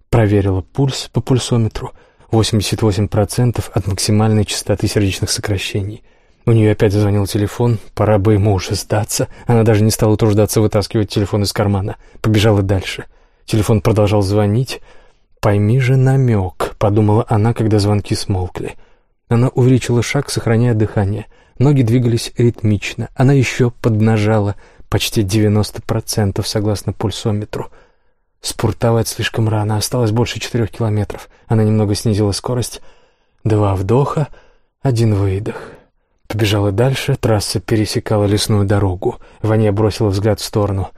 Speaker 1: Проверила пульс по пульсометру. 88% от максимальной частоты сердечных сокращений — у нее опять зазвонил телефон, пора бы ему уже сдаться. Она даже не стала утруждаться вытаскивать телефон из кармана. Побежала дальше. Телефон продолжал звонить. «Пойми же намек», — подумала она, когда звонки смолкли. Она увеличила шаг, сохраняя дыхание. Ноги двигались ритмично. Она еще поднажала почти 90% согласно пульсометру. Спуртовать слишком рано, осталось больше четырех километров. Она немного снизила скорость. Два вдоха, один выдох. Побежала дальше, трасса пересекала лесную дорогу. Ваня бросила взгляд в сторону.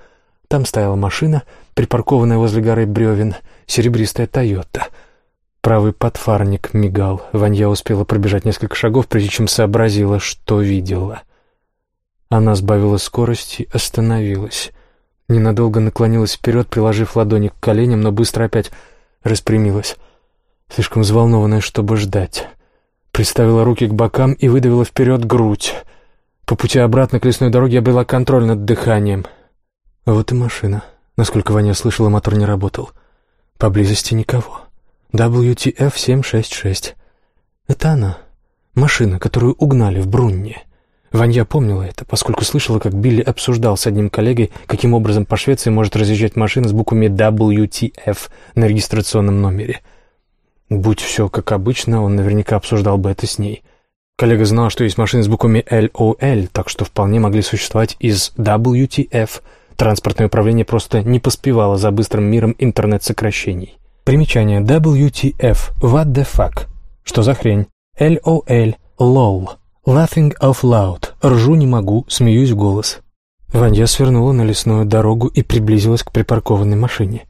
Speaker 1: Там стояла машина, припаркованная возле горы бревен, серебристая «Тойота». Правый подфарник мигал. Ванья успела пробежать несколько шагов, прежде чем сообразила, что видела. Она сбавила скорость и остановилась. Ненадолго наклонилась вперед, приложив ладони к коленям, но быстро опять распрямилась. Слишком взволнованная, чтобы ждать. Приставила руки к бокам и выдавила вперед грудь. По пути обратно к лесной дороге обрела контроль над дыханием. вот и машина. Насколько Ваня слышала, мотор не работал. Поблизости никого. WTF-766. Это она. Машина, которую угнали в Брунне. Ванья помнила это, поскольку слышала, как Билли обсуждал с одним коллегой, каким образом по Швеции может разъезжать машина с буквами WTF на регистрационном номере — Будь все как обычно, он наверняка обсуждал бы это с ней. Коллега знал, что есть машины с буквами LOL, так что вполне могли существовать из WTF. Транспортное управление просто не поспевало за быстрым миром интернет-сокращений. Примечание WTF. What the fuck? Что за хрень? LOL. LOL. Laughing of loud. Ржу не могу, смеюсь в голос. Ванья свернула на лесную дорогу и приблизилась к припаркованной машине.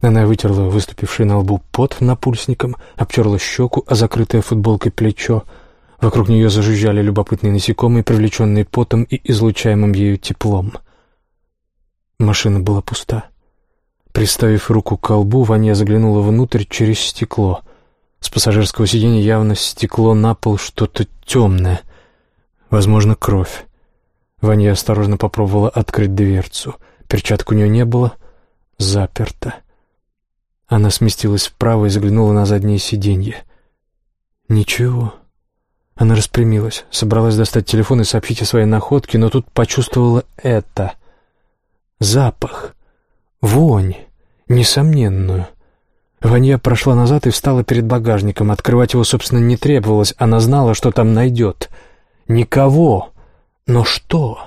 Speaker 1: Она вытерла выступивший на лбу пот напульсником, обтерла щеку, а закрытое футболкой плечо — Вокруг нее зажужжали любопытные насекомые, привлеченные потом и излучаемым ею теплом. Машина была пуста. Приставив руку к колбу, Ваня заглянула внутрь через стекло. С пассажирского сиденья явно стекло на пол что-то темное. Возможно, кровь. Ваня осторожно попробовала открыть дверцу. Перчаток у нее не было. Заперто. Она сместилась вправо и заглянула на заднее сиденье. Ничего. Она распрямилась, собралась достать телефон и сообщить о своей находке, но тут почувствовала это. Запах. Вонь. Несомненную. Ванья прошла назад и встала перед багажником. Открывать его, собственно, не требовалось. Она знала, что там найдет. Никого. Но что?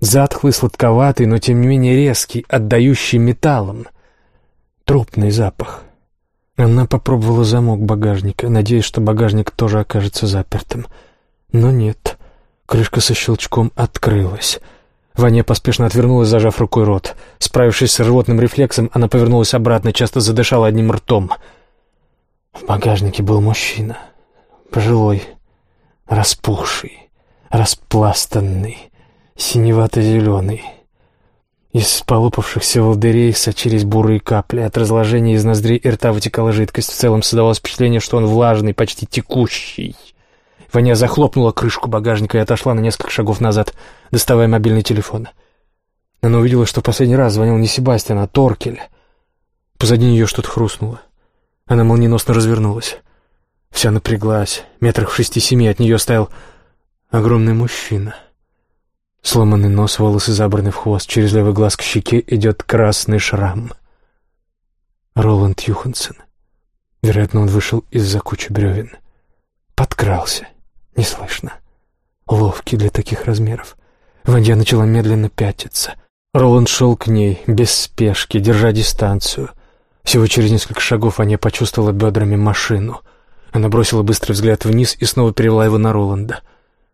Speaker 1: Затхлый, сладковатый, но тем не менее резкий, отдающий металлом. Трупный запах. Она попробовала замок багажника, надеясь, что багажник тоже окажется запертым. Но нет. Крышка со щелчком открылась. Ваня поспешно отвернулась, зажав рукой рот. Справившись с рвотным рефлексом, она повернулась обратно, часто задышала одним ртом. В багажнике был мужчина. Пожилой, распухший, распластанный, синевато-зеленый. Из полопавшихся волдырей сочились бурые капли. От разложения из ноздрей и рта вытекала жидкость. В целом создавалось впечатление, что он влажный, почти текущий. Ваня захлопнула крышку багажника и отошла на несколько шагов назад, доставая мобильный телефон. Она увидела, что в последний раз звонил не Себастьян, а Торкель. Позади нее что-то хрустнуло. Она молниеносно развернулась. Вся напряглась. Метрах в шести-семи от нее стоял огромный мужчина — Сломанный нос, волосы забраны в хвост, через левый глаз к щеке идет красный шрам. Роланд Юхансен. Вероятно, он вышел из-за кучи бревен. Подкрался. Неслышно. Ловкий для таких размеров. Вандя начала медленно пятиться. Роланд шел к ней, без спешки, держа дистанцию. Всего через несколько шагов Аня почувствовала бедрами машину. Она бросила быстрый взгляд вниз и снова перевела его на Роланда.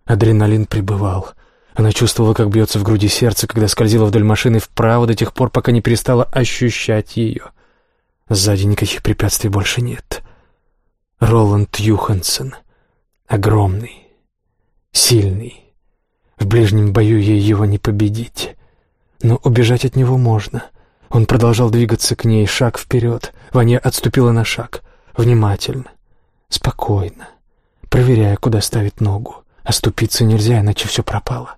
Speaker 1: Адреналин пребывал. Она чувствовала, как бьется в груди сердце, когда скользила вдоль машины вправо до тех пор, пока не перестала ощущать ее. Сзади никаких препятствий больше нет. Роланд Юхансен. Огромный. Сильный. В ближнем бою ей его не победить. Но убежать от него можно. Он продолжал двигаться к ней, шаг вперед. Ваня отступила на шаг. Внимательно. Спокойно. Проверяя, куда ставит ногу. Оступиться нельзя, иначе все пропало.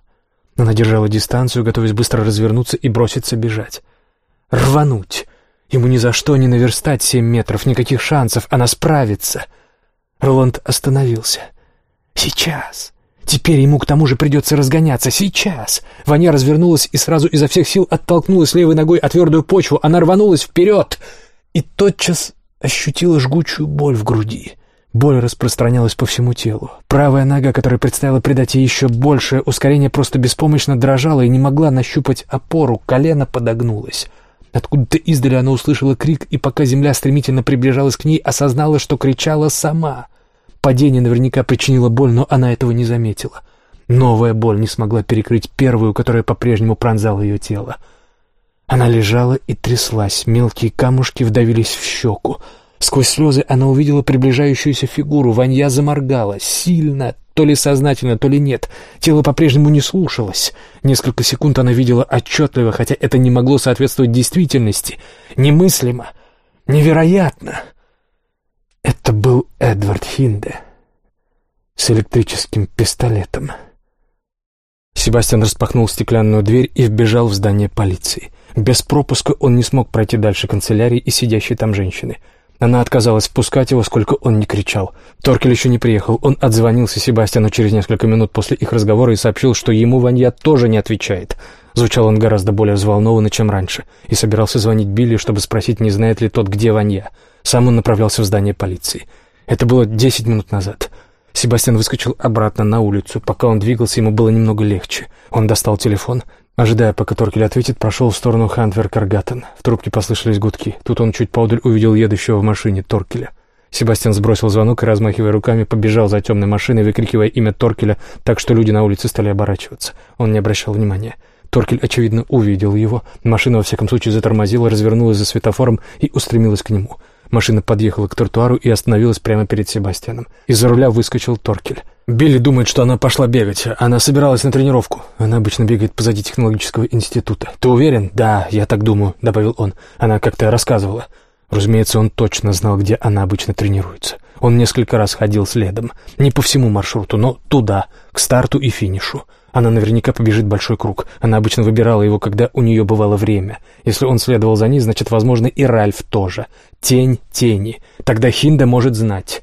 Speaker 1: Она держала дистанцию, готовясь быстро развернуться и броситься бежать. Рвануть! Ему ни за что не наверстать семь метров, никаких шансов, она справится. Роланд остановился. Сейчас. Теперь ему к тому же придется разгоняться. Сейчас. Ваня развернулась и сразу изо всех сил оттолкнулась левой ногой от твердую почву. Она рванулась вперед и тотчас ощутила жгучую боль в груди. Боль распространялась по всему телу. Правая нога, которая предстояло придать ей еще большее ускорение, просто беспомощно дрожала и не могла нащупать опору, колено подогнулось. Откуда-то издали она услышала крик, и пока земля стремительно приближалась к ней, осознала, что кричала сама. Падение наверняка причинило боль, но она этого не заметила. Новая боль не смогла перекрыть первую, которая по-прежнему пронзала ее тело. Она лежала и тряслась, мелкие камушки вдавились в щеку. Сквозь слезы она увидела приближающуюся фигуру. Ванья заморгала. Сильно, то ли сознательно, то ли нет. Тело по-прежнему не слушалось. Несколько секунд она видела отчетливо, хотя это не могло соответствовать действительности. Немыслимо. Невероятно. Это был Эдвард Хинде с электрическим пистолетом. Себастьян распахнул стеклянную дверь и вбежал в здание полиции. Без пропуска он не смог пройти дальше канцелярии и сидящей там женщины — она отказалась впускать его, сколько он не кричал. Торкель еще не приехал. Он отзвонился Себастьяну через несколько минут после их разговора и сообщил, что ему Ванья тоже не отвечает. Звучал он гораздо более взволнованно, чем раньше, и собирался звонить Билли, чтобы спросить, не знает ли тот, где Ванья. Сам он направлялся в здание полиции. Это было десять минут назад. Себастьян выскочил обратно на улицу. Пока он двигался, ему было немного легче. Он достал телефон. Ожидая, пока Торкель ответит, прошел в сторону Хантверкаргатан. В трубке послышались гудки. Тут он чуть поодаль увидел едущего в машине Торкеля. Себастьян сбросил звонок и, размахивая руками, побежал за темной машиной, выкрикивая имя Торкеля, так что люди на улице стали оборачиваться. Он не обращал внимания. Торкель, очевидно, увидел его. Машина, во всяком случае, затормозила, развернулась за светофором и устремилась к нему. Машина подъехала к тротуару и остановилась прямо перед Себастьяном. Из-за руля выскочил Торкель. Билли думает, что она пошла бегать. Она собиралась на тренировку. Она обычно бегает позади технологического института. Ты уверен? Да, я так думаю, добавил он. Она как-то рассказывала. Разумеется, он точно знал, где она обычно тренируется. Он несколько раз ходил следом. Не по всему маршруту, но туда, к старту и финишу. Она наверняка побежит большой круг. Она обычно выбирала его, когда у нее бывало время. Если он следовал за ней, значит, возможно, и Ральф тоже. Тень тени. Тогда Хинда может знать.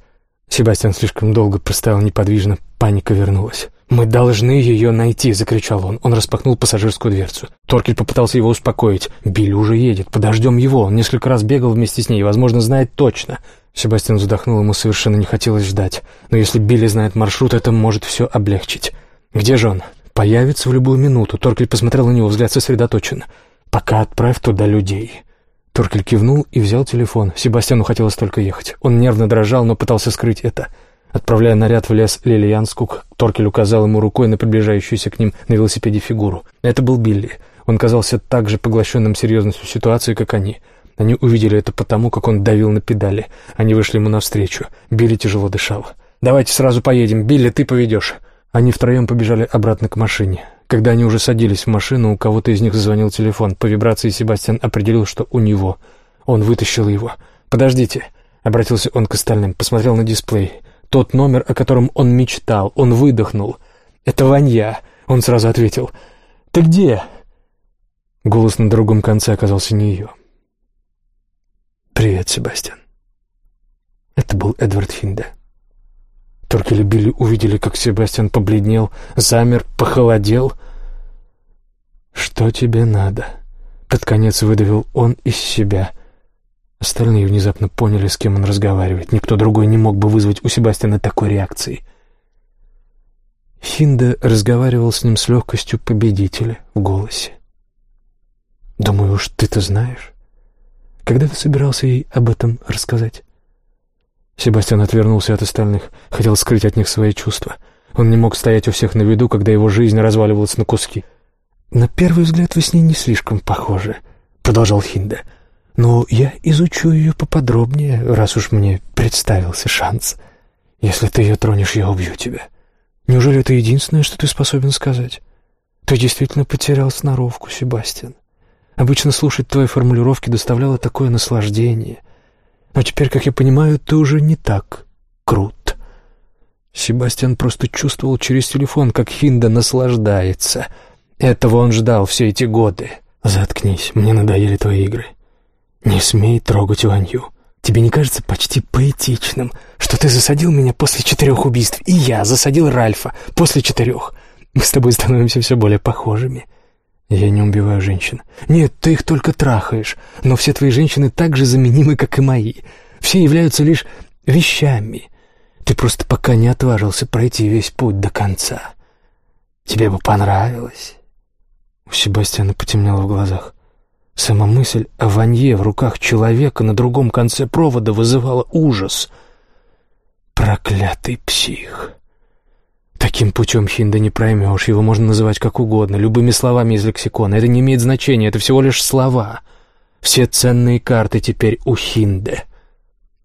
Speaker 1: Себастьян слишком долго простоял неподвижно. Паника вернулась. «Мы должны ее найти!» — закричал он. Он распахнул пассажирскую дверцу. Торкель попытался его успокоить. «Билли уже едет. Подождем его. Он несколько раз бегал вместе с ней возможно, знает точно». Себастьян вздохнул, ему совершенно не хотелось ждать. Но если Билли знает маршрут, это может все облегчить. «Где же он?» «Появится в любую минуту». Торкель посмотрел на него, взгляд сосредоточен. «Пока отправь туда людей». Торкель кивнул и взял телефон. Себастьяну хотелось только ехать. Он нервно дрожал, но пытался скрыть это. Отправляя наряд в лес Лилиянскук, Торкель указал ему рукой на приближающуюся к ним на велосипеде фигуру. Это был Билли. Он казался так же поглощенным серьезностью ситуации, как они. Они увидели это потому, как он давил на педали. Они вышли ему навстречу. Билли тяжело дышал. «Давайте сразу поедем. Билли, ты поведешь». Они втроем побежали обратно к машине. Когда они уже садились в машину, у кого-то из них зазвонил телефон. По вибрации Себастьян определил, что у него. Он вытащил его. «Подождите», — обратился он к остальным, посмотрел на дисплей. Тот номер, о котором он мечтал. Он выдохнул. «Это Ванья», — он сразу ответил. «Ты где?» Голос на другом конце оказался не ее. «Привет, Себастьян». Это был Эдвард Хинде. Только любили увидели, как Себастьян побледнел, замер, похолодел. «Что тебе надо?» Под конец выдавил он из себя. Остальные внезапно поняли, с кем он разговаривает. Никто другой не мог бы вызвать у Себастьяна такой реакции. Хинда разговаривал с ним с легкостью победителя в голосе. «Думаю, уж ты-то знаешь. Когда ты собирался ей об этом рассказать?» Себастьян отвернулся от остальных, хотел скрыть от них свои чувства. Он не мог стоять у всех на виду, когда его жизнь разваливалась на куски. «На первый взгляд вы с ней не слишком похожи», — продолжал Хинда. «Но я изучу ее поподробнее, раз уж мне представился шанс. Если ты ее тронешь, я убью тебя. Неужели это единственное, что ты способен сказать? Ты действительно потерял сноровку, Себастьян. Обычно слушать твои формулировки доставляло такое наслаждение». Но теперь, как я понимаю, ты уже не так крут. Себастьян просто чувствовал через телефон, как Хинда наслаждается. Этого он ждал все эти годы. Заткнись, мне надоели твои игры. Не смей трогать Ванью. Тебе не кажется почти поэтичным, что ты засадил меня после четырех убийств, и я засадил Ральфа после четырех? Мы с тобой становимся все более похожими. Я не убиваю женщин. Нет, ты их только трахаешь. Но все твои женщины так же заменимы, как и мои. Все являются лишь вещами. Ты просто пока не отважился пройти весь путь до конца. Тебе бы понравилось. У Себастьяна потемнело в глазах. Сама мысль о ванье в руках человека на другом конце провода вызывала ужас. Проклятый псих. Таким путем Хинда не проймешь, его можно называть как угодно, любыми словами из лексикона. Это не имеет значения, это всего лишь слова. Все ценные карты теперь у Хинде.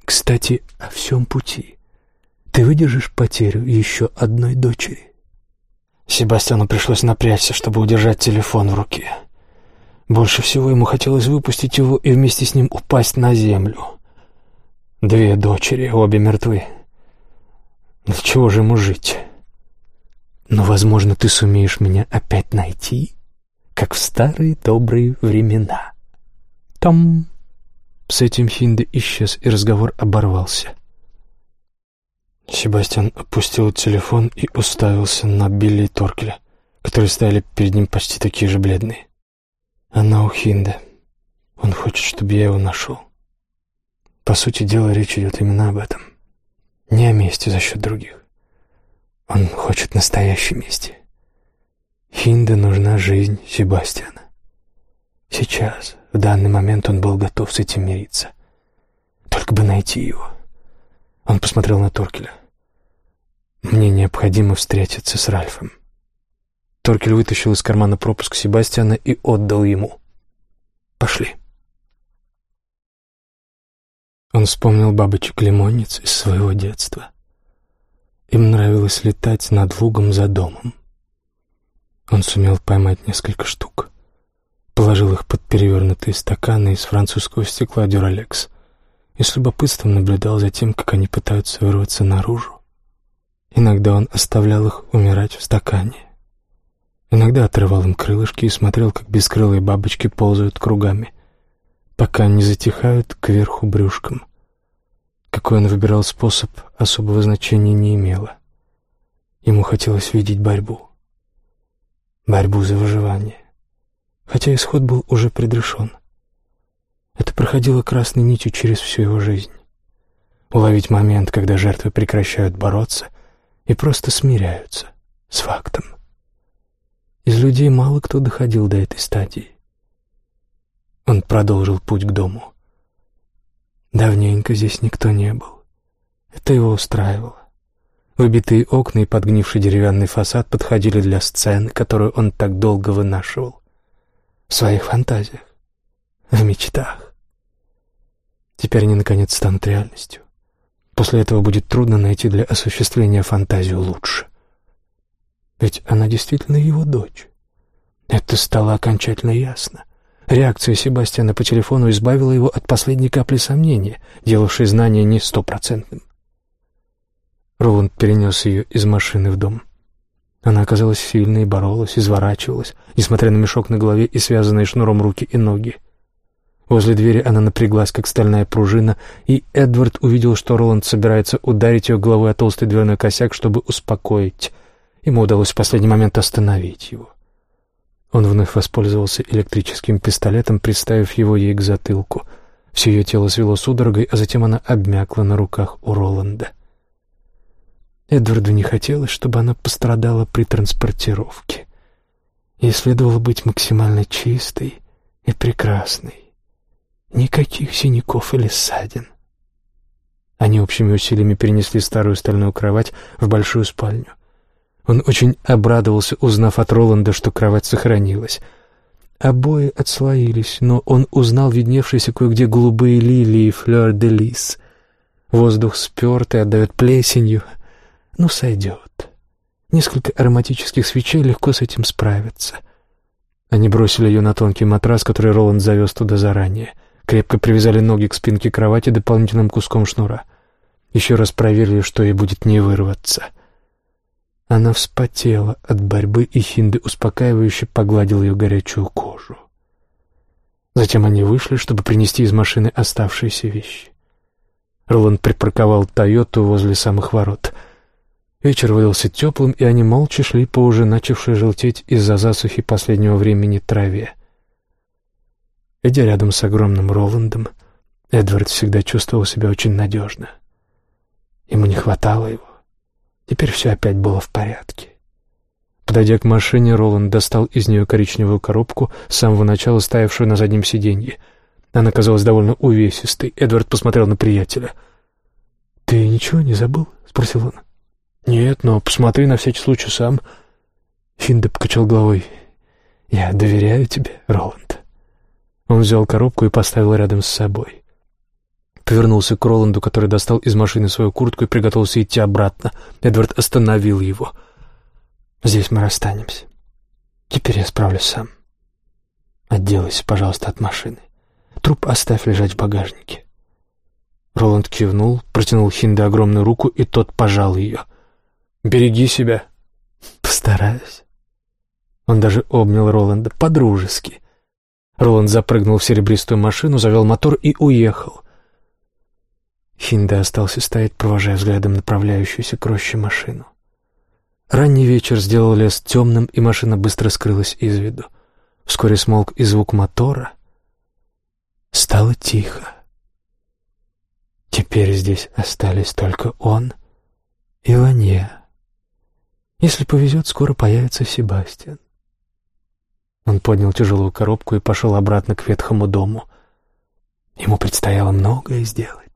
Speaker 1: Кстати, о всем пути. Ты выдержишь потерю еще одной дочери? Себастьяну пришлось напрячься, чтобы удержать телефон в руке. Больше всего ему хотелось выпустить его и вместе с ним упасть на землю. Две дочери, обе мертвы. Для чего же ему жить? Но, возможно, ты сумеешь меня опять найти, как в старые добрые времена. Там... С этим Хинде исчез, и разговор оборвался. Себастьян опустил телефон и уставился на Билли и Торкеля, которые стояли перед ним почти такие же бледные. Она у Хинде. Он хочет, чтобы я его нашел. По сути дела, речь идет именно об этом. Не о месте за счет других. Он хочет настоящей мести. Хинде нужна жизнь Себастьяна. Сейчас, в данный момент, он был готов с этим мириться. Только бы найти его. Он посмотрел на Торкеля. «Мне необходимо встретиться с Ральфом». Торкель вытащил из кармана пропуск Себастьяна и отдал ему. «Пошли». Он вспомнил бабочек-лимонниц из своего детства. Им нравилось летать над лугом за домом. Он сумел поймать несколько штук. Положил их под перевернутые стаканы из французского стекла «Дюралекс» и с любопытством наблюдал за тем, как они пытаются вырваться наружу. Иногда он оставлял их умирать в стакане. Иногда отрывал им крылышки и смотрел, как бескрылые бабочки ползают кругами, пока не затихают кверху брюшком. Какой он выбирал способ, особого значения не имело. Ему хотелось видеть борьбу. Борьбу за выживание. Хотя исход был уже предрешен. Это проходило красной нитью через всю его жизнь. Уловить момент, когда жертвы прекращают бороться и просто смиряются с фактом. Из людей мало кто доходил до этой стадии. Он продолжил путь к дому. Давненько здесь никто не был. Это его устраивало. Выбитые окна и подгнивший деревянный фасад подходили для сцены, которую он так долго вынашивал. В своих фантазиях, в мечтах. Теперь они, наконец, станут реальностью. После этого будет трудно найти для осуществления фантазию лучше. Ведь она действительно его дочь. Это стало окончательно ясно. Реакция Себастьяна по телефону избавила его от последней капли сомнения, делавшей знание не стопроцентным. Роланд перенес ее из машины в дом. Она оказалась сильной, боролась, изворачивалась, несмотря на мешок на голове и связанные шнуром руки и ноги. Возле двери она напряглась, как стальная пружина, и Эдвард увидел, что Роланд собирается ударить ее головой о толстый дверной косяк, чтобы успокоить. Ему удалось в последний момент остановить его. Он вновь воспользовался электрическим пистолетом, приставив его ей к затылку. Все ее тело свело судорогой, а затем она обмякла на руках у Роланда. Эдварду не хотелось, чтобы она пострадала при транспортировке. Ей следовало быть максимально чистой и прекрасной. Никаких синяков или ссадин. Они общими усилиями перенесли старую стальную кровать в большую спальню. Он очень обрадовался, узнав от Роланда, что кровать сохранилась. Обои отслоились, но он узнал видневшиеся кое-где голубые лилии флёр-де-лис. Воздух спёрт и отдает плесенью. Ну, сойдет. Несколько ароматических свечей легко с этим справятся. Они бросили ее на тонкий матрас, который Роланд завез туда заранее. Крепко привязали ноги к спинке кровати дополнительным куском шнура. Еще раз проверили, что ей будет не вырваться — она вспотела от борьбы, и Хинды успокаивающе погладил ее горячую кожу. Затем они вышли, чтобы принести из машины оставшиеся вещи. Роланд припарковал «Тойоту» возле самых ворот. Вечер выдался теплым, и они молча шли по уже начавшей желтеть из-за засухи последнего времени траве. Идя рядом с огромным Роландом, Эдвард всегда чувствовал себя очень надежно. Ему не хватало его. Теперь все опять было в порядке. Подойдя к машине, Роланд достал из нее коричневую коробку, с самого начала стоявшую на заднем сиденье. Она казалась довольно увесистой. Эдвард посмотрел на приятеля. «Ты ничего не забыл?» — спросил он. «Нет, но посмотри на всякий случай сам». Финда покачал головой. «Я доверяю тебе, Роланд». Он взял коробку и поставил рядом с собой. Повернулся к Роланду, который достал из машины свою куртку и приготовился идти обратно. Эдвард остановил его. «Здесь мы расстанемся. Теперь я справлюсь сам. Отделайся, пожалуйста, от машины. Труп оставь лежать в багажнике». Роланд кивнул, протянул Хинде огромную руку, и тот пожал ее. «Береги себя». «Постараюсь». Он даже обнял Роланда по-дружески. Роланд запрыгнул в серебристую машину, завел мотор и уехал. Хинда остался стоять, провожая взглядом направляющуюся к роще машину. Ранний вечер сделал лес темным, и машина быстро скрылась из виду. Вскоре смолк и звук мотора. Стало тихо. Теперь здесь остались только он и Ванья. Если повезет, скоро появится Себастьян. Он поднял тяжелую коробку и пошел обратно к ветхому дому. Ему предстояло многое сделать.